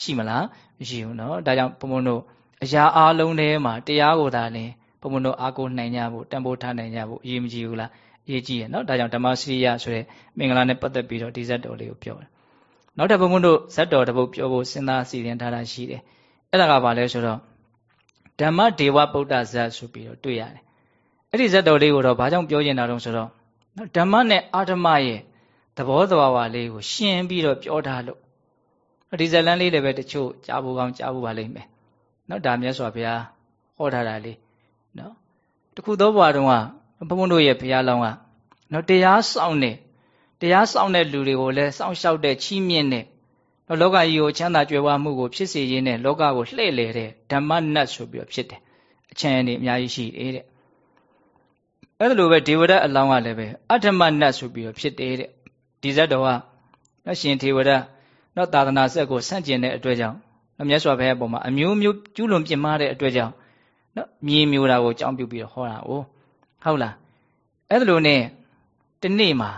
ရှိမလားမရှိဘူးเนาะဒါကြောင့်ဘုံဘုံတို့အရာအလုံးထဲမှာတရားကိုသာလင်ဘုံဘုံတို့အားကိုးနိုင်ကြဖို့တန်ဖိုးထားနိုင်ကြဖို့အရေးမကြီးဘူးလားအရေးကြီးရเนาะဒါကြောင့်ဓမ္မစရိယဆိုတဲ့မင်္ဂလာနဲ့ပတ်သက်ပြီးတော့ဒီဇတ်တော်လေးကိုပြောတယ်နောက်တစ်ဘုံဘုံတို့ဇတ်တော်တစ်ပုဒ်ပြောဖို့စဉ်းစားစီရင်ထားတာရှိတယ်အဲ့ဒါကဘာလဲဆိုတော့ဓမ္မဒေဝဗုဒ္ဓဇတ်ဆိုပြီးတော့တွေ့ရတယ် အဲ့ဒီဇတ်တော်လေးကိုတော့ဘာကြောင့်ပြောကျင်တာတုံးဆိုတော့ဓမ္မနဲ့အာဓမ္မရဲ့သဘောသဘာဝလေးကိုရှင်းပြီးတော့ပြောထားလို့ဒီဇလန်းလေးလည်းပဲတချို့ကြားဖို့ကောင်းကြားဖို့ပါလိမ့်မယ်နော်ဒါမြတ်စွာဘုရားဟောထားတာလေးနော်တခုသောဘဝတုန်းကဘုန်းဘုန်းတို့ရဲ့ဘုရားလောင်းကနော်တရားဆောင်တဲ့တရားဆောင်တဲ့လူတွေကိုလည်းစောင့်ရှောက်တဲ့ချီးမြှင့်တဲ့နော်လောကကြီးကိုချမ်းသာကြွယ်ဝမှုကိုဖြစ်စေရင်းနဲ့လောကကိုလှည့်လည်တဲ့ဓမ္မနတ်ဆိုပြီးတော့ဖြစ်တယ်အချမ်းအနေအများကြီးရှိတယ်တဲ့ အဲ့ဒါလိုပဲဒေဝဒတ်အလောင်းကလည်းပဲအဋ္ဌမနတ်ဆိုပြီးတော့ဖြစ်တယ်တဲ့ဒီဇတ်တော်ကနော်ရှင်ဒေဝဒတ်နော်သာသနာဆက်ကိုဆန့်ကျင်တဲ့အတွက်ကြောင့်နော်မြတ်စွာဘုရားပုံမှာအမျိုးမျိုးကျူးလွန်ပြစ်မှားတဲ့အတွက်ကြောင့်နော်မြေမျိုးတာကိုကြောင်းပြုပြီးတော့ဟောတာ哦ဟုတ်လားအဲ့ဒါလိုနဲ့ဒီနေ့မှာ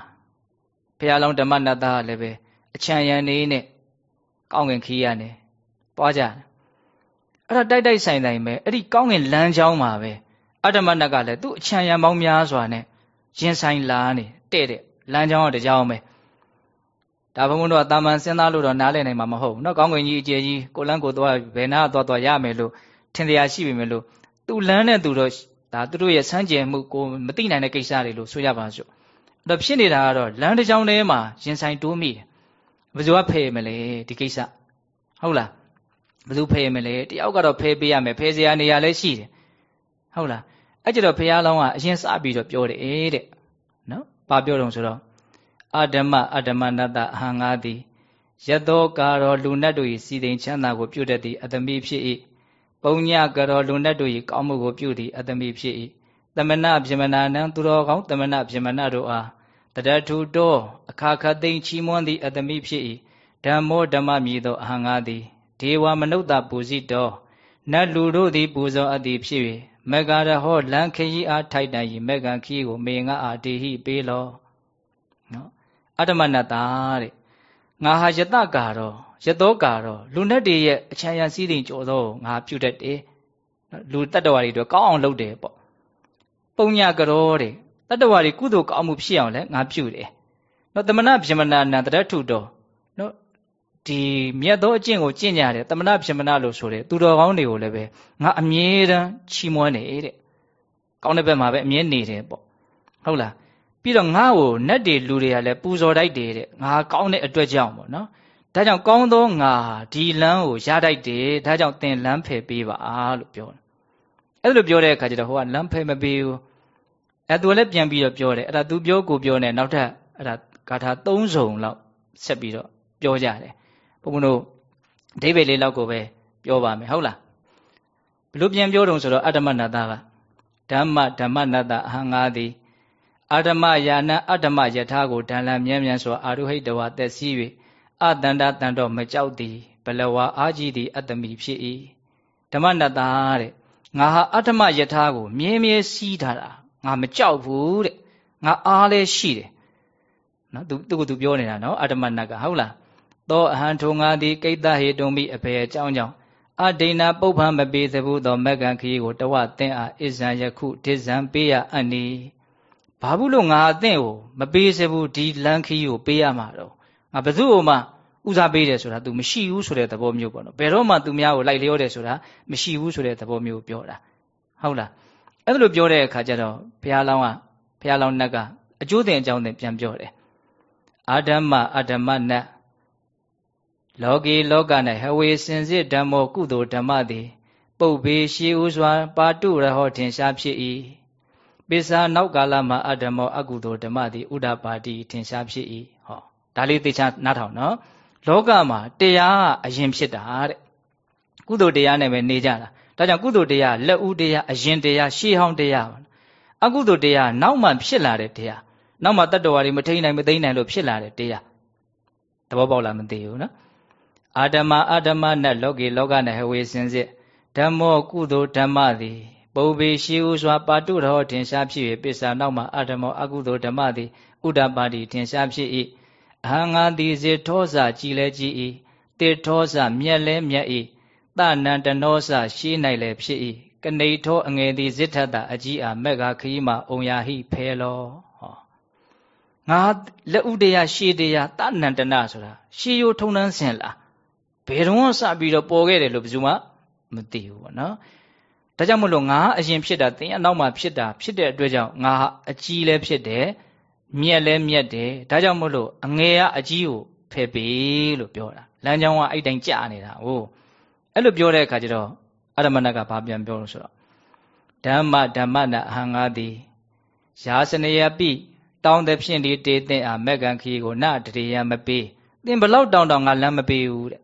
ဘုရားလောင်းဓမ္မနတ်သားကလည်းပဲအချမ်းရံနေနဲ့ကောင်းကင်ခီးရနေပွားကြတယ်အဲ့ဒါတိုက်တိုက်ဆိုင်ဆိုင်ပဲအဲ့ဒီကောင်းကင်လမ်းကြောင်းမှာပဲ အတ္တမနတ်ကလည်းသူ့အချမ်းရံပေါင်းများစွာနဲ့ရင်ဆိုင်လာနေတဲ့တဲ့လမ်းကြောင်းကတကြောင်းပဲဒါဘုံဘုံတို့ကတာမန်စဉ်းစားလို့တော့နားလည်နိုင်မှာမဟုတ်ဘူးเนาะကောင်းကင်ကြီးအကျယ်ကြီးကိုလန်းကိုသွားဘယ်နာသွားသွားရမယ်လို့ထင်တရားရှိပြီမယ်လို့သူလန်းတဲ့သူတော့ဒါသူတို့ရဲ့စမ်းကြယ်မှုကိုမသိနိုင်တဲ့ကိစ္စတွေလို့ဆိုရပါစို့အဲ့တော့ဖြစ်နေတာကတော့လမ်းတစ်ကြောင်းထဲမှာရင်ဆိုင်တိုးမိတယ်ဘယ်သူကဖယ်မလဲဒီကိစ္စဟုတ်လားဘယ်သူဖယ်မလဲတယောက်ကတော့ဖယ်ပေးရမယ်ဖယ်စရာနေရာလည်းရှိတယ် ဟုတ်လားအဲ့ကြတော့ဘုရားလောင်းကအရင်စပြီးတော့ပြောတယ်တဲ့နော်ဘာပြောတော့ဆိုတော့အဓမ္မအဓမ္မနတ္တအဟံငါသည်ယသောကာရောလူနတ်တို့၏စီတိန်ချမ်းသာကိုပြုတတ်သည့်အတ္တမိဖြစ်၏ပုံညကရောလူနတ်တို့၏ကောင်းမှုကိုပြုသည့်အတ္တမိဖြစ်၏သမဏပြမနာနံသူတော်ကောင်းသမဏပြမနာတို့အားတရထုတောအခါခသိမ့်ချီးမွမ်းသည့်အတ္တမိဖြစ်၏ဓမ္မောဓမ္မမည်သောအဟံငါသည်ဒေဝမနုဿပူဇိတောနတ်လူတို့သည်ပူဇော်အပ်သည်ဖြစ်၍ မဂ္ဂရဟောလံခရီးအားထိုက်တန်၏မဂ္ဂံခီးကိုမေငါအားတေဟိပေးလောနော်အတ္တမနတာတဲ့ငါဟာယတကာတော့ယတောကာတော့လူနဲ့တည်းရဲ့အချမ်းရစည်းစိမ်ကြော်သောငါပြုတတ်တယ်လူတတ္တဝါတွေတော့ကောင်းအောင်လုပ်တယ်ပေါ့ပုံညာကရောတဲ့တတ္တဝါတွေကုသိုလ်ကောင်းမှုဖြစ်အောင်လဲငါပြုတယ်နော်တမနာပြမနာနံတရထုတော်နော် ဒီမြတ်သောအကျင့်ကိုကျင့်ကြတယ်တမနာပြမနာလို့ဆိုတယ်သူတော်ကောင်းတွေကိုလည်းပဲငါအမြဲတမ်းချီးမွမ်းတယ်တဲ့ကောင်းတဲ့ဘက်မှာပဲအမြဲနေတယ်ပေါ့ဟုတ်လားပြီးတော့ငါ့ကိုနတ်တွေလူတွေကလည်းပူဇော်တိုက်တယ်တဲ့ငါကောင်းတဲ့အတွက်ကြောင့်ပေါ့နော်ဒါကြောင့်ကောင်းသောငါဒီလမ်းကိုရတိုက်တယ်ဒါကြောင့်သင်လမ်းဖယ်ပေးပါလို့ပြောတယ်အဲ့လိုပြောတဲ့အခါကျတော့ဟိုကလမ်းဖယ်မပေးဘူးအဲ့သူလည်းပြန်ပြီးတော့ပြောတယ်အဲ့ဒါသူပြောကိုပြောနေနောက်ထပ်အဲ့ဒါဂါထာ၃စုံလောက်ဆက်ပြီးတော့ပြောကြတယ် ဘုံဘုံတို့အဓိပ္ပာယ်လေးလောက်ကိုပဲပြောပါမယ်ဟုတ်လားဘလို့ပြန်ပြောတုံဆိုတော့အတ္တမနတကဓမ္မဓမ္မနတအဟံငါသည်အာဓမယာနအဓမ္မယထာကိုဒဏ္ဍမြဲမြံစွာအာရုဟိတဝသက်စီး၍အတန္တတန်တော်မကြောက်သည်ဘလဝါအာကြီးသည်အတ္တမိဖြစ်၏ဓမ္မနတတဲ့ငါဟာအဓမ္မယထာကိုမြဲမြဲစီးထားတာငါမကြောက်ဘူးတဲ့ငါအားလဲရှိတယ်နော်သူသူကသူပြောနေတာနော်အဓမ္မနတ်ကဟုတ်လား သောအဟံထုံငါသည်ကိတ္တဟေတုံမိအဖေအကြောင်းကြောင့်အဒိဏပုပ္ပံမပေသဘူးသောမက္ကံခီကိုတဝသင်အားဣဇံယခုဒိဇံပေးရအပ်နီဘာဘူးလို့ငါအသင့်ကိုမပေးစဘူးဒီလန်ခီကိုပေးရမှာတော့ငါဘယ်သူ့ကိုမှဦးစားပေးတယ်ဆိုတာ तू မရှိဘူးဆိုတဲ့သဘောမျိုးပေါ့နော်ဘယ်တော့မှ तू များကိုလိုက်လျောတယ်ဆိုတာမရှိဘူးဆိုတဲ့သဘောမျိုးပြောတာဟုတ်လားအဲ့လိုပြောတဲ့အခါကျတော့ဘုရားလောင်းကဘုရားလောင်းနတ်ကအကျိုးတင်အကြောင်းတင်ပြန်ပြောတယ်အာဓမ္မအဓမ္မနတ် လောကီလောက၌ဟဝေစင်စစ်ဓမ္မောကုသိုလ်ဓမ္မသည် ပုပ်ဘေးရှိဥစွာ ပါတုရဟောထင်ရှားဖြစ်၏ပိစာနောက်ကာလမှာအဓမ္မောအကုသိုလ်ဓမ္မသည်ဥဒ္ဒပါတိထင်ရှားဖြစ်၏ဟောဒါလေးသိချနားထောင်နော်လောကမှာတရားအရင်ဖြစ်တာတဲ့ကုသိုလ်တရားနဲ့ပဲနေကြတာဒါကြောင့်ကုသိုလ်တရားလက်ဦးတရားအရင်တရားရှေးဟောင်းတရားအကုသိုလ်တရားနောက်မှဖြစ်လာတဲ့တရားနောက်မှတတ္တဝါတွေမထိန်နိုင်မသိနိုင်လို့ဖြစ်လာတဲ့တရားသဘောပေါက်လားမသိဘူးနော် အာဓမ္မအာဓမ္မနတ်လောကေလောကနဟဝေစင်စစ်ဓမ္မောကုသိုလ်ဓမ္မသည်ပုဗ္ဗေရှိဥစွာပါတုတော်ထင်ရှားဖြစ်၍ပစ္စာနောက်မှာအာဓမ္မောအကုသိုလ်ဓမ္မသည်ဥဒ္ဒပါတိထင်ရှားဖြစ်၏အဟံငါသည်စေထောစာကြည်လဲကြည်၏တေထောစာမြက်လဲမြက်၏တနန္တနောစာရှိ၌လည်းဖြစ်၏ကနေထောအငယ်သည်ဇိထတအကြီးအားမက်ကခီးမှာအုံယာဟိဖဲလောဟောငါလက်ဥတရားရှေးတရားတနန္တနာဆိုတာရှေးရိုးထုံနှန်းစင်လား ဘယ်တော့စပြီးတော့ပေါ်ခဲ့တယ်လို့ဘယ်သူမှမသိဘူးပေါ့နော်ဒါကြောင့်မလို့ငါအရင်ဖြစ်တာသင်အနောက်မှာဖြစ်တာဖြစ်တဲ့အတွက်ကြောင့်ငါအကြီးလည်းဖြစ်တယ်မြက်လည်းမြက်တယ်ဒါကြောင့်မလို့အငယ်ကအကြီးကိုဖယ်ပေးလို့ပြောတာလမ်းကြောင်းကအဲ့တိုင်းကြာနေတာဟုတ်အဲ့လိုပြောတဲ့အခါကျတော့အရမဏကဘာပြန်ပြောလို့ဆိုတော့ဓမ္မဓမ္မနာအဟံငါသည်ယာစနယပိတောင်းတဲ့ဖြင့်ဒီတေသင်အားမက်ကံခီကိုနတရေယမပေးသင်ဘလောက်တောင်းတောင်းငါလမ်းမပေးဘူးတဲ့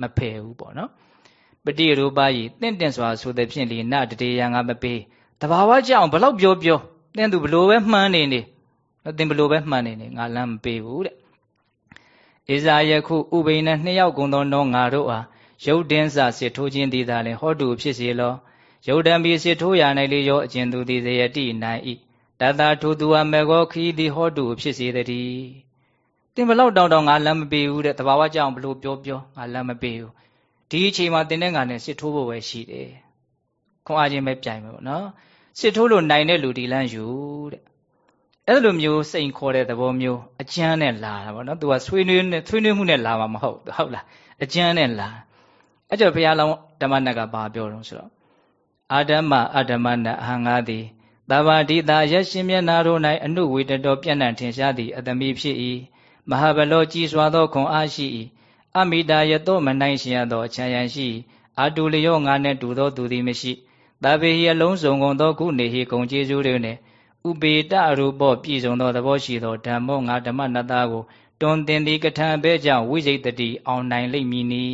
မဖယ်ဘူးပေါ့နော်ပတိရူပယီတင့်တင့်စွာဆိုတဲ့ဖြင့်ဒီနတရေယငါမပေးတဘာဝကြောင့်ဘလောက်ပြောပြောသင်သူဘလို့ပဲမှန်းနေနေသင်ဘလို့ပဲမှန်းနေနေငါလမ်းမပေးဘူးတဲ့ဣဇာယခုဥပိန်နဲ့နှစ်ယောက်ကုန်သောနောငါတို့အားရုပ်တင်းစာစစ်ထိုးခြင်းသည်သာလင်ဟောတုဖြစ်စေလောရုပ်တံပြီးစစ်ထိုးရ၌လေရောအကျဉ်သူသည်ဇယတိနိုင်၏တတထိုသူအမေကောခီသည်ဟောတုဖြစ်စေတည်း တင်ဘလောက်တောင်းတောင်းငါလမ်းမပေးဘူးတဲ့တဘာဝကြောင့်ဘလို့ပြောပြောငါလမ်းမပေးဘူးဒီအချိန်မှာတင်တဲ့ငါနဲ့စစ်ထိုးဖို့ပဲရှိတယ်ခွန်အားချင်းပဲပြိုင်မယ်ပေါ့နော်စစ်ထိုးလို့နိုင်တဲ့လူဒီလမ်းယူတဲ့အဲ့လိုမျိုးစိန်ခေါ်တဲ့သဘောမျိုးအကျမ်းနဲ့လာတာပေါ့နော်သူကဆွေးနွေးနဲ့ဆွေးနွေးမှုနဲ့လာမှာမဟုတ်ဟုတ်လားအကျမ်းနဲ့လာအဲ့ကြောင့်ဘုရားလောင်းဓမ္မနတ်ကဘာပြောတော့ဆိုတော့အာဓမ္မအာဓမ္မနတ်အဟံငါသည်တဘာတိတာရရှင်မျက်နာတို့၌အနုဝေတတော်ပြန့်နှံ့ထင်ရှားသည့်အတမီဖြစ်၏ မဟာဘလောကြီးစွာသောခွန်အားရှိ၏အမိတာယတောမနိုင်ရှင်ရသောအချမ်းရန်ရှိအာတုလျောငါနှင့်တူသောသူသည်မရှိတပေဟိအလုံးစုံကုန်သောခုနေဟိဂုံကျေးဇူးတွေနှင့်ဥပေတရူပပြည့်စုံသောသဘောရှိသောဓမ္မောငါဓမ္မနတ္တကိုတွန်တင်သည်ကထံပဲကြောင့်ဝိဇိတတိအောင်နိုင်လိမ့်မည်နီ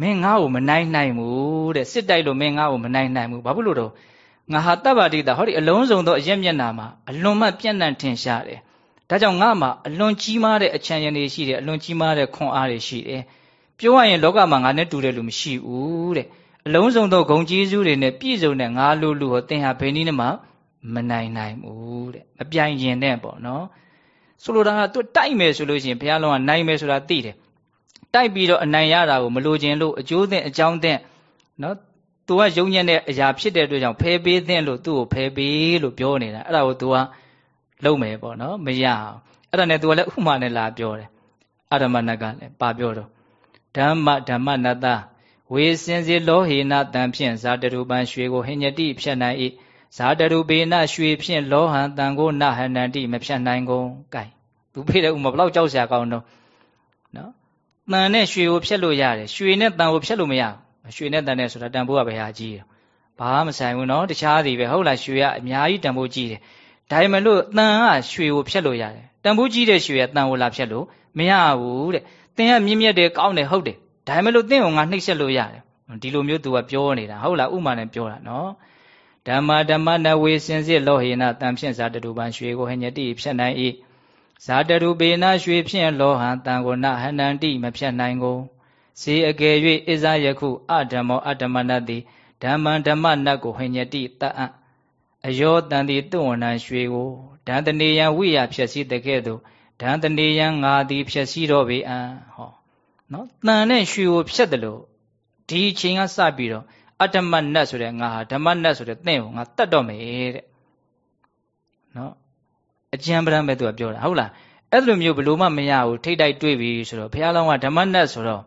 မင်းငါ့ကိုမနိုင်နိုင်ဘူးတဲ့စစ်တိုက်လို့မင်းငါ့ကိုမနိုင်နိုင်ဘူးဘာဖြစ်လို့တော့ငါဟာတပ္ပတိတာဟောဒီအလုံးစုံသောအရက်မျက်နာမှာအလွန်မှပြန့်နှံ့ထင်ရှားတယ် ဒါကြောင့်ငါမှာအလွန်ကြီးမားတဲ့အချမ်းရံတွေရှိတယ်အလွန်ကြီးမားတဲ့ခွန်အားတွေရှိတယ်ပြောရရင်လောကမှာငါနဲ့တူတဲ့လူမရှိဘူးတဲ့အလုံးစုံသောဂုံကျေးဇူးတွေနဲ့ပြည့်စုံတဲ့ငါလိုလူဟောသင်ဟာဘယ်နည်းနဲ့မှမနိုင်နိုင်ဘူးတဲ့မပြိုင်ရင်နဲ့ပေါ့နော်ဆိုလိုတာကသူတိုက်မယ်ဆိုလို့ရှိရင်ဘုရားလုံးကနိုင်မယ်ဆိုတာသိတယ်တိုက်ပြီးတော့အနိုင်ရတာကိုမလိုချင်လို့အကျိုးသင့်အကြောင်းသင့်နော်သူကယုံညံ့တဲ့အရာဖြစ်တဲ့အတွက်ကြောင့်ဖယ်ပေးသင့်လို့သူ့ကိုဖယ်ပေးလို့ပြောနေတာအဲ့ဒါကိုသူက လုံးမယ်ပေါ့နော်မရအောင်အဲ့ဒါနဲ့သူကလည်းဥမာနဲ့လာပြောတယ်အာရမဏကလည်းပါပြောတော့ဓမ္မဓမ္မနတဝေစင်စီလောဟေနတံဖြင့်ဇာတရူပံရွှေကိုဟိညတိဖြတ်နိုင်၏ဇာတရူပေနရွှေဖြင့်လောဟံတန်ကိုနဟန္တန္တိမဖြတ်နိုင်ကုန်ကဲသူဖေးတဲ့ဥမာဘလောက်ကြောက်စရာကောင်းတော့နော်တန်နဲ့ရွှေကိုဖြတ်လို့ရတယ်ရွှေနဲ့တန်ကိုဖြတ်လို့မရရွှေနဲ့တန်နဲ့ဆိုတာတန်ဖိုးကဘယ်ဟာကြီးတယ်ဘာမှမဆိုင်ဘူးနော်တခြားသည်ပဲဟုတ်လားရွှေကအများကြီးတန်ဖိုးကြီးတယ် ဒါပေမဲ့လို့တန်ကရွှေကိုဖြတ်လို့ရတယ်တန်ဖိုးကြီးတဲ့ရွှေကတန်ကိုလာဖြတ်လို့မရဘူးတဲ့တင်ကမြင့်မြတ်တယ်ကောင်းတယ်ဟုတ်တယ်ဒါပေမဲ့လို့တင့်ကိုငါနှိပ်ဆက်လို့ရတယ်ဒီလိုမျိုးသူကပြောနေတာဟုတ်လားဥမာနဲ့ပြောတာနော်ဓမ္မဓမ္မနဝေစင်စစ်လောဟေနတံဖြင့်ဇာတတုပံရွှေကိုဟညတိဖြတ်နိုင်၏ဇာတရုပေနရွှေဖြင့်လောဟံတံကိုနဟန္တန္တိမဖြတ်နိုင်ကုန်ဇေအကယ်၍ဣဇယခုအဓမ္မောအဓမ္မနတိဓမ္မံဓမ္မနတ်ကိုဟညတိတအံ့ အယောတန်တိတုဝဏံရွှေကိုဒံတနေယံဝိယဖြည့်စည်းတဲ့ကဲ့သို့ဒံတနေယံငါသည်ဖြည့်စည်းတော့ပေအံဟောနော်တန်နဲ့ရွှေကိုဖြတ်တယ်လို့ဒီအချိန်ကစပြီးတော့အတ္တမနတ်ဆိုတဲ့ငါဟာဓမ္မနတ်ဆိုတဲ့သင်ကိုငါတတ်တော့မယ်တဲ့နော်အကျံပဒံပဲသူကပြောတာဟုတ်လားအဲ့လိုမျိုးဘလို့မှမရဘူးထိတ်တိုက်တွေ့ပြီဆိုတော့ဘုရားလောင်းကဓမ္မနတ်ဆိုတော့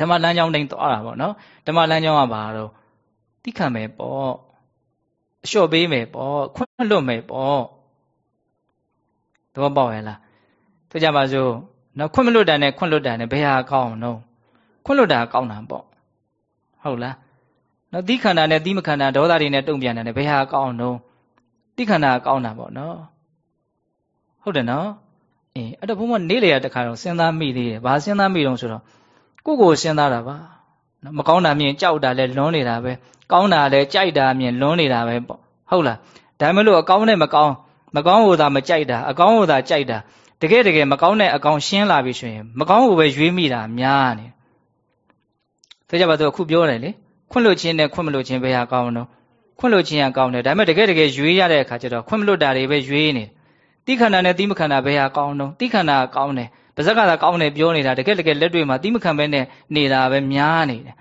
ဓမ္မလမ်းကြောင်းတိုင်းသွားတာပေါ့နော်ဓမ္မလမ်းကြောင်းကဘာတော့တိခံမယ်ပေါ့ အလျှော့ပေးမယ်ပေါ့ခွင့်လွတ်မယ်ပေါ့သဘောပေါက်ရဲ့လားသူကြပါစို့နော်ခွင့်မလွတ်တာနဲ့ခွင့်လွတ်တာနဲ့ဘယ်ဟာကောင်းအောင်နော်ခွင့်လွတ်တာကောင်းတာပေါ့ဟုတ်လားနော်တိခန္ဓာနဲ့တိမခန္ဓာဒေါသတွေနဲ့တုံ့ပြန်တယ်ဘယ်ဟာကောင်းအောင်နော်တိခန္ဓာကောင်းတာပေါ့နော်ဟုတ်တယ်နော်အေးအဲ့တော့ဘုံမနေလေရတခါတော့စဉ်းစားမိသေးတယ်ဘာစဉ်းစားမိတော့ဆိုတော့ကိုကိုစဉ်းစားတာပါနော် မကောင်းတာမြင်ကြောက်တာလဲလွန်းနေတာပဲကောင်းတာလဲကြိုက်တာမြင်လွန်းနေတာပဲပေါ့ဟုတ်လားဒါမှမလို့အကောင်းနဲ့မကောင်းမကောင်းဟိုသာမကြိုက်တာအကောင်းဟိုသာကြိုက်တာတကယ်တကယ်မကောင်းတဲ့အကောင်ရှင်းလာပြီဆိုရင်မကောင်းကိုပဲရွေးမိတာများနေဆိုကြပါတော့အခုပြောတယ်လေခွင့်လွတ်ခြင်းနဲ့ခွင့်မလွတ်ခြင်းပဲဟာကောင်းတော့ခွင့်လွတ်ခြင်းကကောင်းတယ်ဒါပေမဲ့တကယ်တကယ်ရွေးရတဲ့အခါကျတော့ခွင့်မလွတ်တာတွေပဲရွေးနေတိခန္ဓာနဲ့တိမခန္ဓာပဲဟာကောင်းတော့တိခန္ဓာကကောင်းတယ် ပါဇက်ကသာကောင်းတယ်ပြောနေတာတကယ်တကယ်လက်တွေ့မှာတိမခံပဲနဲ့နေတာပဲများနေတယ်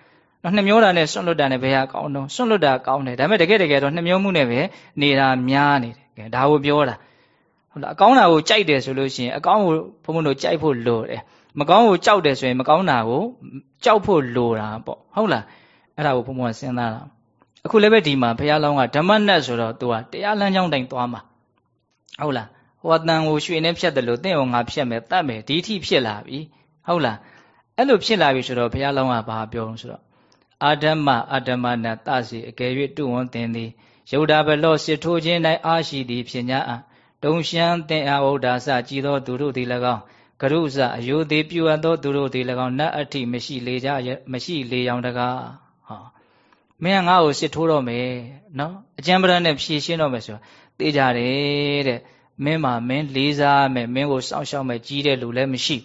နော်နှမျောတာနဲ့စွန့်လွတ်တာနဲ့ဘယ်ဟာကောင်းတော့စွန့်လွတ်တာကောင်းတယ်ဒါပေမဲ့တကယ်တကယ်တော့နှမျောမှုနဲ့ပဲနေတာများနေတယ်ကဲဒါကိုပြောတာဟုတ်လားအကောင်းတာကိုကြိုက်တယ်ဆိုလို့ရှိရင်အကောင်းကိုဘုံဘုံတို့ကြိုက်ဖို့လိုတယ်မကောင်းကိုကြောက်တယ်ဆိုရင်မကောင်းတာကိုကြောက်ဖို့လိုတာပေါ့ဟုတ်လားအဲ့ဒါကိုဘုံဘုံကစဉ်းစားတာအခုလည်းပဲဒီမှာဘုရားလောင်းကဓမ္မနတ်ဆိုတော့သူကတရားလမ်းကြောင်းတိုင်းသွားမှာဟုတ်လား ဟိုအတန်ကိုရွှေနဲ့ဖြတ်တယ်လို့တင့်အောင်ငါဖြတ်မယ်တတ်မယ်ဒီထိဖြစ်လာပြီဟုတ်လားအဲ့လိုဖြစ်လာပြီဆိုတော့ဘုရားလောင်းကဘာပြောလို့ဆိုတော့အာဓမ္မအာဓမ္မနာတစီအကယ်၍တုဝန်သင်သည်ယုဒဘလော့စစ်ထိုးခြင်း၌အာရှိသည်ဖြစ်냐အတုံရှမ်းသင်အာဝဒ္ဒါစကြည်သောသူတို့သည်၎င်းကရုစအယုသေးပြုအပ်သောသူတို့သည်၎င်းနတ်အထိမရှိလေကြမရှိလေရောင်တကားဟောမင်းကငါ့ကိုစစ်ထိုးတော့မယ်နော်အကျံပရနဲ့ဖြည့်ရှင်းတော့မယ်ဆိုတော့သိကြတယ်တဲ့ မင်းမှာမင်းလေးစားမယ်မင်းကိုစောင့်ရှောက်မယ်ကြီးတဲ့လူလည်းမရှိ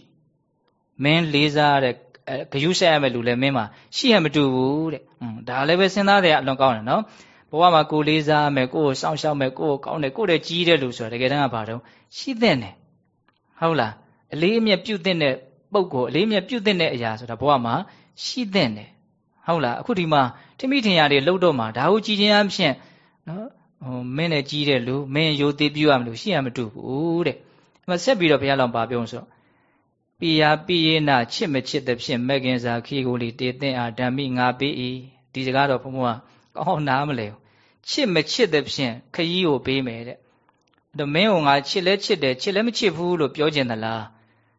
မင်းလေးစားတဲ့ဂယုဆက်ရမယ်လူလည်းမင်းမှာရှိရမတူဘူးတဲ့อืมဒါလည်းပဲစဉ်းစားတဲ့အလွန်ကောင်းတယ်နော်ဘဝမှာကိုလေးစားမယ်ကိုကိုစောင့်ရှောက်မယ်ကိုကိုကောင်းတယ်ကိုတဲ့ကြီးတဲ့လူဆိုတာတကယ်တမ်းကဘာတော့ရှိတဲ့နဲ့ဟုတ်လားအလေးအမြတ်ပြုတ်တဲ့ပုံကိုအလေးအမြတ်ပြုတ်တဲ့အရာဆိုတာဘဝမှာရှိတဲ့နဲ့ဟုတ်လားအခုဒီမှာထိမိထင်ရတွေလှုပ်တော့မှာဒါကိုကြည်ခြင်းအဖြစ်နော် ဟိုမင်းနဲ့ကြီးတဲ့လူမင်းရိုသေပြုရမလို့ရှိရမတူဘူးတဲ့ဒီမှာဆက်ပြီးတော့ဘုရားလောင်ပါပြောဆိုပိယပိယေနချစ်မချစ်တဲ့ဖြင့်မကင်စာခီကိုလီတေတဲ့အာဓမ္မိငါပေး၏ဒီစကားတော့ဘုံဘုံကကောင်းနားမလဲချစ်မချစ်တဲ့ဖြင့်ခရီးကိုပေးမယ်တဲ့ဒါမင်းကငါချစ်လဲချစ်တယ်ချစ်လဲမချစ်ဘူးလို့ပြောကျင်သလား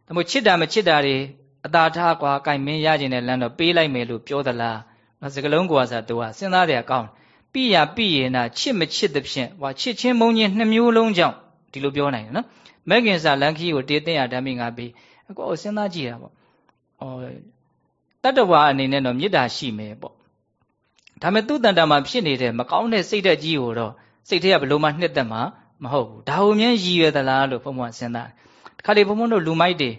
ဒါမို့ချစ်တာမချစ်တာတွေအသာထားကွာကင်မင်းရကျင်တဲ့လမ်းတော့ပေးလိုက်မယ်လို့ပြောသလားစကလုံးကွာစားတူကစဉ်းစားတယ်ကောင်း ပိယပိယေနာချစ်မချစ်သဖြင့်ဟောချစ်ချင်းမုန်းချင်းနှစ်မျိုးလုံးကြောင့်ဒီလိုပြောနိုင်တယ်နော်မဂ္ဂင်္စာလန်ခီကိုတေးတဲ့ရဓမ္မိငါပြီးအကောစဉ်းစားကြည့်တာပေါ့ဟောတတ္တဝါအနေနဲ့တော့မေတ္တာရှိမယ်ပေါ့ဒါပေမဲ့သူ့တန်တာမှာဖြစ်နေတဲ့မကောင်းတဲ့စိတ်ဓာတ်ကြီးကိုတော့စိတ်ထဲကဘလို့မှနှစ်သက်မှာမဟုတ်ဘူးဒါဟုမြန်းရည်ရွယ်သလားလို့ဘုံဘုံစဉ်းစားတခါလေဘုံဘုံတို့လူမိုက်တွေ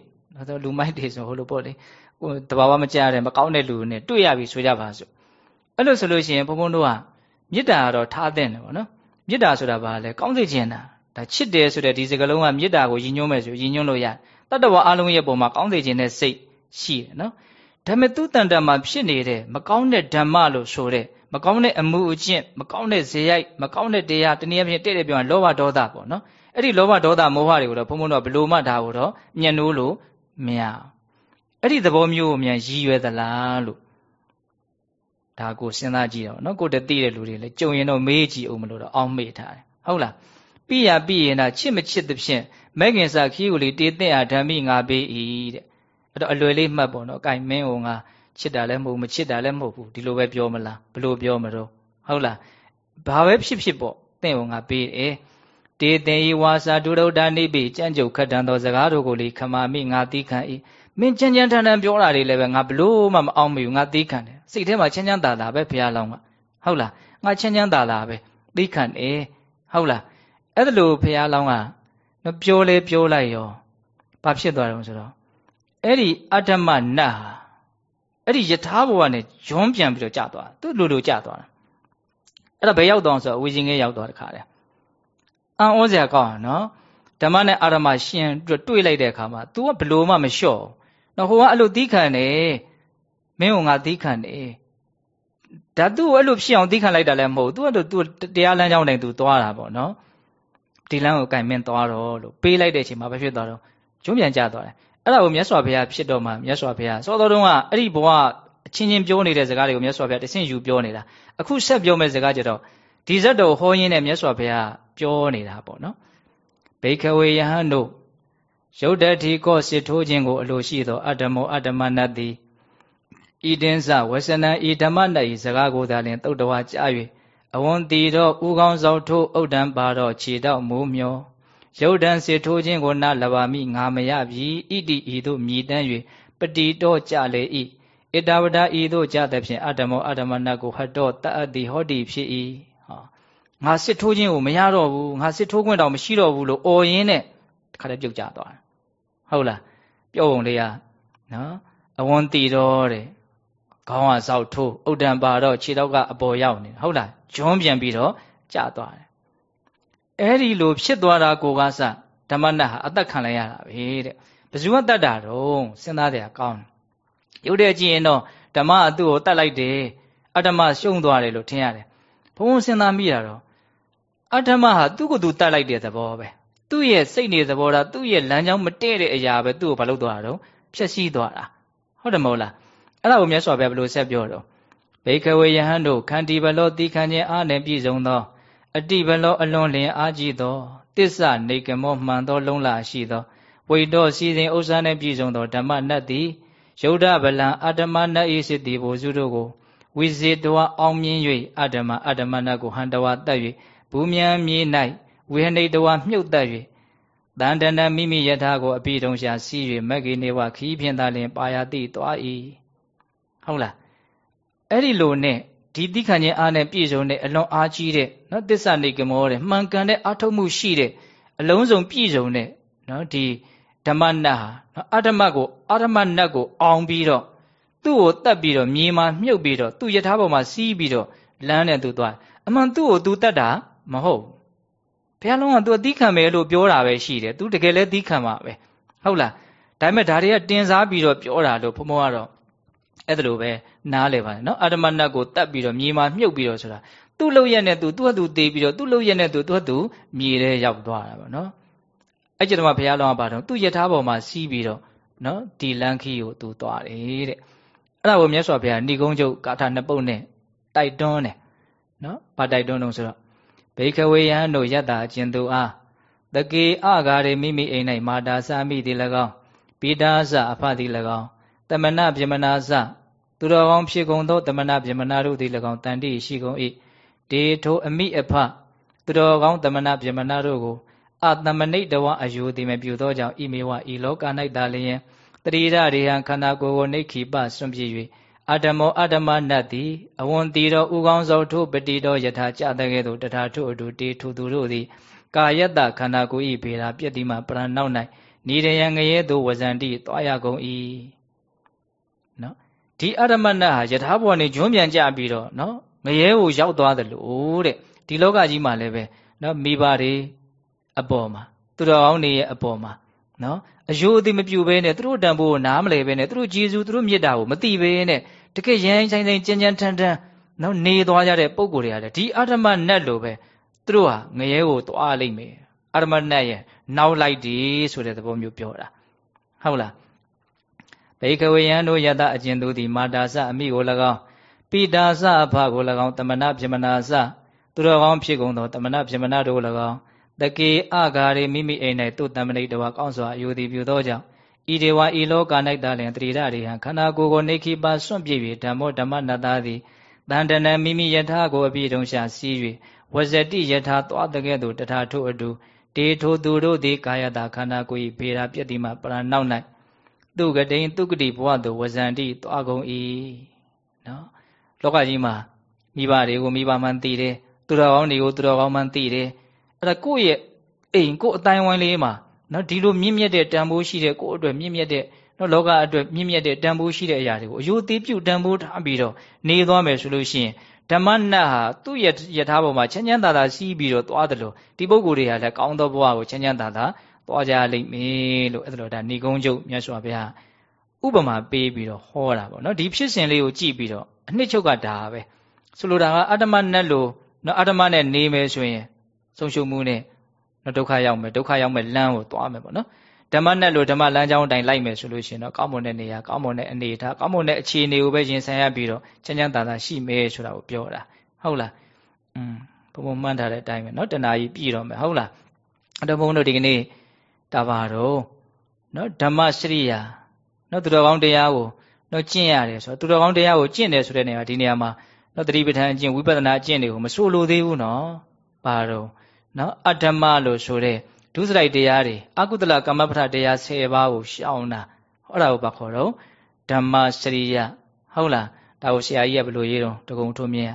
တော့လူမိုက်တွေဆိုဟိုလိုပေါ့လေဟိုတဘာဝမကြရတဲ့မကောင်းတဲ့လူနဲ့တွေ့ရပြီဆိုကြပါစို့အဲ့လိုဆိုလို့ရှိရင်ဘုံဘုံတို့က မေတ္တာကတော့ထားတဲ့တယ်ပေါ့နော်မေတ္တာဆိုတာဘာလဲကောင်းစေခြင်းတာဒါချစ်တယ်ဆိုတဲ့ဒီစကားလုံးကမေတ္တာကိုယဉ်ညွှန်းမယ်ဆိုယဉ်ညွှန်းလို့ရတတ္တဝါအလုံးရဲ့ပုံမှာကောင်းစေခြင်းတဲ့စိတ်ရှိတယ်နော်ဒါပေမဲ့သူ့တန်တန်မှာဖြစ်နေတဲ့မကောင်းတဲ့ဓမ္မလို့ဆိုတဲ့မကောင်းတဲ့အမှုအကျင့်မကောင်းတဲ့ဇေယိုက်မကောင်းတဲ့တရားတနည်းအားဖြင့်တဲ့တဲ့ပြောရင်လောဘဒေါသပေါ့နော်အဲ့ဒီလောဘဒေါသမောဟတွေကိုတော့ဘုံဘုံတော့ဘလို့မှဒါကိုတော့ညှဉ်းနိုးလို့မရအဲ့ဒီသဘောမျိုးကိုမြန်ရည်ရွယ်သလားလို့ ဒါကိုစဉ်းစားကြည့်တော့နော်ကိုတသိတဲ့လူတွေလည်းကြုံရင်တော့မေးကြည့်အောင်မလို့တော့အောင်းမေ့ထားတယ်ဟုတ်လားပြရပြရင်တော့ချစ်မချစ်သဖြင့်မဲခင်စာခီးကိုလေတေးတဲ့အာဓမ္မိငါပေး၏တဲ့အဲ့တော့အလွယ်လေးမှတ်ပေါ့နော်။ကင်မင်းဟိုငါချစ်တာလည်းမဟုတ်မချစ်တာလည်းမဟုတ်ဘူးဒီလိုပဲပြောမလားဘလို့ပြောမလို့ဟုတ်လားဘာပဲဖြစ်ဖြစ်ပေါ့တင့်ဟိုငါပေးတယ်တေတင်ဤဝါစာဒုရဒ္ဒနိပိကြံ့ကြုတ်ခတ်တန်သောစကားတို့ကိုလေခမာမိငါသီးခံ၏ မင်းချမ်းချမ်းထန်ထန်ပြောတာတွေလည်းပဲငါဘလို့မှမအောင်မယူငါသီးခံတယ်စိတ်ထဲမှာချမ်းချမ်းသာသာပဲဘုရားလောင်းကဟုတ်လားငါချမ်းချမ်းသာသာပဲသီးခံတယ်ဟုတ်လားအဲ့ဒါလို့ဘုရားလောင်းကပြောလဲပြောလိုက်ရောဘာဖြစ်သွားတယ်ဆိုတော့အဲ့ဒီအတ္တမနတ်ဟာအဲ့ဒီယထာဘဝနဲ့ဂျွန်းပြန်ပြီးတော့ကြာသွားသူ့လိုလိုကြာသွားတာအဲ့ဒါဘယ်ရောက်တော့ဆိုတော့ဝီဇင်ငယ်ရောက်သွားတခါတည်းအံ့ဩစရာကောင်းနော်ဓမ္မနဲ့အာရမရှင်တွေ့လိုက်တဲ့အခါမှာ तू ကဘလို့မှမလျှော့ နော်ဟိုကအဲ့လိုသီးခံတယ်မင်းကငါသီးခံတယ်ဒါသူ့ကိုအဲ့လိုဖြစ်အောင်သီးခံလိုက်တာလည်းမဟုတ် तू ကသူတရားလမ်းကြောင်းတိုင်း तू သွားတာပေါ့နော်ဒီလမ်းကိုကင်မင်းသွားတော့လို့ပေးလိုက်တဲ့အချိန်မှာဘာဖြစ်သွားတော့ကျွန်းပြန်ကျသွားတယ်အဲ့ဒါကိုမြတ်စွာဘုရားဖြစ်တော့မှမြတ်စွာဘုရားစောတော်တုန်းကအဲ့ဒီဘဝအချင်းချင်းပြောနေတဲ့စကားတွေကိုမြတ်စွာဘုရားတဆင့်ယူပြောနေတာအခုဆက်ပြောမဲ့စကားကြတော့ဒီဇတ်တော်ဟောရင်းနဲ့မြတ်စွာဘုရားပြောနေတာပေါ့နော်ဘိခဝေယဟန်တို့ ရုတ်တတိကောစစ်ထိုးခြင်းကို အလိုရှိသောအတ္တမောအတ္တမနတ်သည်ဤတင်းစဝဆနံဤဓမ္မနတ်ဤစကားကိုသာလျှင်တုတ်တော်ကြား၍အဝွန်တီတော့ဥကောင်းဆောင်ထိုးဥဒ္ဒံပါတော့ခြေတော့မိုးမျောရုတ်တံစေထိုးခြင်းကိုနလဘာမိငါမရပြီဣတိဤသို့မြည်တမ်း၍ပတိတော့ကြလေ၏ဣတဝဒဤသို့ကြသဖြင့်အတ္တမောအတ္တမနတ်ကိုဟတ်တော့တတ်အပ်သည်ဟောတိဖြစ်၏ဟောငါစစ်ထိုးခြင်းကိုမရတော့ဘူးငါစစ်ထိုးခွင့်တော့မရှိတော့ဘူးလို့အော်ရင်းနဲ့တခါတည်းပြုတ်ကျသွားတယ် ဟုတ်လားပြောပုံလေးကနော်အဝန်တီတော့တဲ့ခေါင်းကစောက်ထိုးဥဒ္ဒံပါတော့ခြေတော့ကအပေါ်ရောက်နေဟုတ်လားဂျွန်းပြန်ပြီးတော့ကျသွားတယ်အဲ့ဒီလိုဖြစ်သွားတာကိုကစဓမ္မနတ်ဟာအသက်ခံလိုက်ရတာပဲတဲ့ဘယ်သူကတတ်တာတော့စဉ်းစားတယ်ကောင်းတယ်ရုပ်တဲ့ကြည့်ရင်တော့ဓမ္မအသူ့ကိုတတ်လိုက်တယ်အတ္တမရှုံးသွားတယ်လို့ထင်ရတယ်ဘုံစဉ်းစားမိတာတော့အတ္တမဟာသူ့ကိုယ်သူတတ်လိုက်တဲ့သဘောပဲ သူ့ရဲ့စိတ်နေသဘောထားသူ့ရဲ့လမ်းကြောင်းမတည့်တဲ့အရာပဲသူ့ကိုဘာလုပ်သွားတာတော့ဖြည့်ဆည်းသွားတာဟုတ်တယ်မဟုတ်လားအဲ့ဒါကိုမြတ်စွာဘုရားဘယ်လိုဆက်ပြောတော့ဘေကဝေယဟန်တို့ခန္တီဘလောတိခံခြင်းအားနဲ့ပြည့်စုံသောအတိဘလောအလွန်လင်အားကြီးသောတစ္ဆနေကမောမှန်သောလုံးလာရှိသောဝိတောစီစဉ်ဥစ္စာနှင့်ပြည့်စုံသောဓမ္မနတ်သည်ယုဒ္ဓဗလံအတ္တမနတ်ဤစစ်တီဘိုစုတို့ကိုဝိဇေတဝအောင်မြင်၍အတ္တမအတ္တမနတ်ကိုဟန်တဝတတ်၍ဘူမြန်မြေ၌ ဝေဟနိတဝမြုပ်တတ်၍တန်တနမိမိယထာကိုအပိတုံရှာစီး၍မဂ္ဂိနေဝခီးဖြင့်သာလျှင်ပါရတိသွား၏ဟုတ်လားအဲ့ဒီလိုနဲ့ဒီတိခဏ်ချင်းအားနဲ့ပြည့်စုံတဲ့အလွန်အားကြီးတဲ့နော်တစ္ဆနေကမောတဲ့မှန်ကန်တဲ့အာထုတ်မှုရှိတဲ့အလုံးစုံပြည့်စုံတဲ့နော်ဒီဓမ္မနတ်ဟာနော်အဓမ္မကိုအဓမ္မနတ်ကိုအောင်ပြီးတော့သူ့ကိုတတ်ပြီးတော့မြေမှာမြုပ်ပြီးတော့သူ့ယထာပေါ်မှာစီးပြီးတော့လမ်းနဲ့သူသွားအမှန်သူ့ကိုသူတတ်တာမဟုတ် ဘုရားလုံးကသူအသီးခံမယ်လို့ပြောတာပဲရှိတယ်သူတကယ်လဲသီးခံမှာပဲဟုတ်လားဒါပေမဲ့ဒါတွေကတင်စားပြီးတော့ပြောတာလို့ဘုံဘုံကတော့အဲ့ဒါလိုပဲနားလေပါတယ်နော်အာတမနတ်ကိုတတ်ပြီးတော့မြေမှာမြုပ်ပြီးတော့ဆိုတာသူ့လောက်ရက်နဲ့သူသူ့ဟာသူသေးပြီးတော့သူ့လောက်ရက်နဲ့သူသူ့ဟာသူမြေထဲရောက်သွားတာပေါ့နော်အဲ့ကျတော့ဘုရားလောင်းကပါတော့သူ့ယထာပေါ်မှာစီးပြီးတော့နော်ဒီလန်ခီကိုသူသွားတယ်တဲ့အဲ့ဒါကိုမြတ်စွာဘုရားဏိကုံးကျုပ်ကာထာနှစ်ပုတ်နဲ့တိုက်တွန်းတယ်နော်ဘာတိုက်တွန်းတော့ဆိုတော့ ဘေခဝေယံတို့ယတ္တာအကျဉ်သူအားတကေအဂါရေမိမိအိမ်၌မာတာစာမိသည်၎င်းပိတာစအဖသည်၎င်းတမနာပြမနာစသူတော်ကောင်းဖြစ်ကုန်သောတမနာပြမနာတို့သည်၎င်းတန်တိရှိကုန်၏ဒေထိုအမိအဖသူတော်ကောင်းတမနာပြမနာတို့ကိုအတမနိတဝအယုတိမပြုသောကြောင့်ဣမေဝဤလောက၌သာလျင်တတိရရေဟံခန္ဓာကိုယ်ကိုနေခိပစွန့်ပြည့်၍ အတ္တမောအတ္တမနတ်သည်အဝွန်တီတော်ဥကောင်းသောထို့ပတိတော်ယထာကြတဲ့ကဲ့သို့တထာထို့အတူတေထုသူတို့သည်ကာယတ္တခန္ဓာကိုယ်ဤဘေရာပြည့်တိမပရဏောက်၌နိရယံငရဲသို့ဝဇန္တိတွားရကုန်၏နော်ဒီအရမဏဟာယထာဘောနေကျွန်းပြန်ကြပြီးတော့နော်ငရဲကိုရောက်သွားတယ်လို့တဲ့ဒီလောကကြီးမှာလည်းပဲနော်မိဘတွေအပေါ်မှာသူတော်ကောင်းတွေရဲ့အပေါ်မှာနော်အယိုးအသိမပြုဘဲနဲ့သူတို့တန်ဖိုးကိုနားမလဲဘဲနဲ့သူတို့ဂျေဇူးသူတို့မေတ္တာကိုမသိဘဲနဲ့ တကယ်ရမ်းဆိုင်ဆိုင်ကြမ်းကြမ်းထန်ထန်နော်နေသွားကြတဲ့ပုံကိုယ်တွေကလည်းဒီအရမဏတ်လိုပဲသူတို့ဟာငရဲကိုသွားလိမ့်မယ်အရမဏတ်ရဲ့နောက်လိုက်ဒီဆိုတဲ့သဘောမျိုးပြောတာဟုတ်လားဘေကဝေယံတို့ယတအကျဉ်သူသည်မာတာစအမိကို၎င်းပိတာစအဖကို၎င်းတမနာပြမနာစသူတော်ကောင်းဖြစ်ကုန်သောတမနာပြမနာတို့၎င်းတကေအဂါရေမိမိအိမ်၌သူ့တမဏိတဝါကောင်းစွာအယူသည်ပြုသောကြောင့် ဤဒေဝဤလောက၌သာလျှင်တရိရရိဟံခန္ဓာကိုယ်ကိုနေခိပါစွန့်ပြည့်၍ဓမ္မောဓမ္မနတ္တာသည်တန်တနမိမိယထာကိုအပြည့်တုံရှာစီး၍ဝဇတိယထာသွားတကဲ့သို့တထာထုအတူတေထိုသူတို့သည်ကာယတာခန္ဓာကိုယ်၏ဖေရာပြည့်တိမပရဏောက်၌သူကတိန်သူကတိဘဝသို့ဝဇန္တိသွားကုန်၏နော်လောကကြီးမှာမိဘတွေကိုမိဘမှန်သိတယ်သူတော်ကောင်းတွေကိုသူတော်ကောင်းမှန်သိတယ်အဲ့ဒါကိုယ့်ရဲ့အိမ်ကိုယ့်အတိုင်းဝိုင်းလေးမှာ နော်ဒီလိုမြင့်မြတ်တဲ့တန်ဖိုးရှိတဲ့ကိုယ့်အတွက်မြင့်မြတ်တဲ့နော်လောကအတွက်မြင့်မြတ်တဲ့တန်ဖိုးရှိတဲ့အရာတွေကိုအယုသေးပြုတ်တန်ဖိုးထားပြီးတော့နေသွားမယ်ဆိုလို့ရှိရင်ဓမ္မနတ်ဟာသူ့ရဲ့ယထာပေါ်မှာချမ်းချမ်းသာသာစီးပြီးတော့သွားတယ်လို့ဒီပုဂ္ဂိုလ်တွေဟာလည်းကောင်းသောဘဝကိုချမ်းချမ်းသာသာသွားကြလိမ့်မယ်လို့အဲ့ဒါလို့ဒါဏိကုံးကျုပ်မြတ်စွာဘုရားဥပမာပေးပြီးတော့ဟောတာပေါ့နော်ဒီဖြစ်စဉ်လေးကိုကြည့်ပြီးတော့အနှစ်ချုပ်ကဒါပဲဆိုလိုတာကအတ္တမနတ်လို့နော်အတ္တမနဲ့နေမယ်ဆိုရင်ဆုံးရှုံးမှုနဲ့ နော်ဒုက္ခရောက်မယ်ဒုက္ခရောက်မယ်လမ်းကိုသွားမယ်ပေါ့နော်ဓမ္မနဲ့လို့ဓမ္မလမ်းကြောင်းအတိုင်းလိုက်မယ်ဆိုလို့ရှိရင်တော့ကောင်းမွန်တဲ့နေရာကောင်းမွန်တဲ့အနေအထားကောင်းမွန်တဲ့အခြေအနေကိုပဲရင်ဆိုင်ရပြီးတော့ချမ်းချမ်းသာသာရှိမယ်ဆိုတာကိုပြောတာဟုတ်လားอืมဘုံဘုံမှန်းထားတဲ့အတိုင်းပဲเนาะတဏှာကြီးပြည်တော့မယ်ဟုတ်လားအဲ့တော့ဘုံတို့ဒီကနေ့တာပါတော့เนาะဓမ္မစရိယာเนาะသူတော်ကောင်းတရားကိုเนาะကျင့်ရတယ်ဆိုတော့သူတော်ကောင်းတရားကိုကျင့်တယ်ဆိုတဲ့နေရာဒီနေရာမှာเนาะတတိပဋ္ဌာန်အကျင့်ဝိပဿနာအကျင့်တွေကိုမဆိုလိုသေးဘူးเนาะပါတော့ နော်အတ္တမလို့ဆိုတဲ့ဒုစရိုက်တရားတွေအကုသလကမ္မပဋ္ဌတရား၁၀ပါးကိုရှောင်တာဟောတာကိုပါခေါ်တော့ဓမ္မစရိယဟုတ်လားဒါကိုဆရာကြီးကဘယ်လိုရေးတော့တကုံထုံးမြင်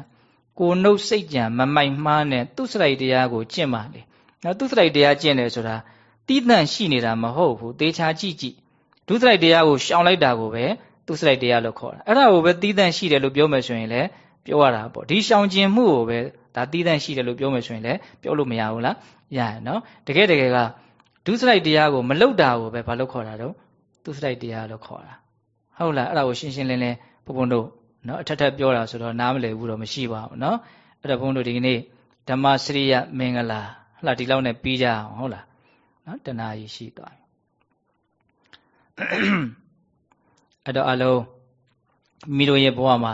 ကိုနှုတ်စိတ်ကြံမမိုက်မှားနဲ့သူစရိုက်တရားကိုကျင့်ပါလေနော်သူစရိုက်တရားကျင့်တယ်ဆိုတာတိတန့်ရှိနေတာမဟုတ်ဘူးသေချာကြည့်ကြည့်ဒုစရိုက်တရားကိုရှောင်လိုက်တာကိုပဲသူစရိုက်တရားလို့ခေါ်တာအဲ့ဒါကိုပဲတိတန့်ရှိတယ်လို့ပြောမယ်ဆိုရင်လည်းပြောရတာပေါ့ဒီရှောင်ကျင်မှုကိုပဲ ဒါတီးတန့်ရှိတယ်လို့ပြောမယ်ဆိုရင်လည်းပြောလို့မရဘူးလားရရနော်တကယ်တကယ်ကဒုစရိုက်တရားကိုမလုတာကိုပဲဘာလို့ခေါ်တာတော့သူစရိုက်တရားလို့ခေါ်တာဟုတ်လားအဲ့ဒါကိုရှင်းရှင်းလင်းလင်းဘုံဘုံတို့နော်အထက်ထက်ပြောတာဆိုတော့နားမလည်ဘူးတော့မရှိပါဘူးနော်အဲ့ဒါဘုံတို့ဒီကနေ့ဓမ္မစရိယမင်္ဂလာဟလာဒီလောက်နဲ့ပြီးကြအောင်ဟုတ်လားနော်တဏှာကြီးရှိသွားအဲ့တော့အလုံးမိတို့ရဲ့ဘဝမှာ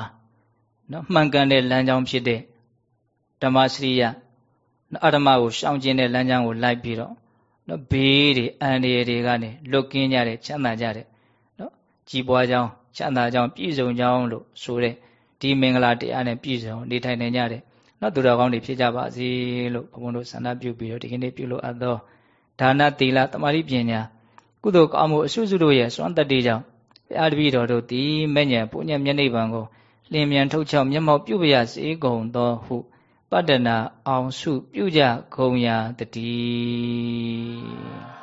နော်မှန်ကန်တဲ့လမ်းကြောင်းဖြစ်တဲ့ ဓမ္မစရိယနော်အဓမ္မကိုရှောင်ကျဉ်တဲ့လမ်းကြောင်းကိုလိုက်ပြီးတော့နော်ဘေးတွေအန္တရာယ်တွေကနေလွတ်ကင်းကြတဲ့ချမ်းသာကြတဲ့နော်ကြီးပွားကြောင်းချမ်းသာကြောင်းပြည့်စုံကြောင်းလို့ဆိုတဲ့ဒီမင်္ဂလာတရားနဲ့ပြည့်စုံနေထိုင်နေကြတဲ့နော်သူတော်ကောင်းတွေဖြစ်ကြပါစေလို့ဘုန်းဘုန်းတို့ဆန္ဒပြုပြီးတော့ဒီကနေ့ပြုလို့အပ်သောဒါနသီလတမာတိပညာကုသိုလ်ကောင်းမှုအစွတ်စွတ်တို့ရဲ့စွမ်းတတ္တိကြောင့်ဘုရားတပည့်တော်တို့သည်မဲ့ညံပုညံမျက်နှိပ်ပံကိုလင်းမြန်ထုတ်ချောက်မျက်မှောက်ပြုပရစေကုန်သောဟု ပတ္တနာအောင်စုပြုကြခုံရာတည်း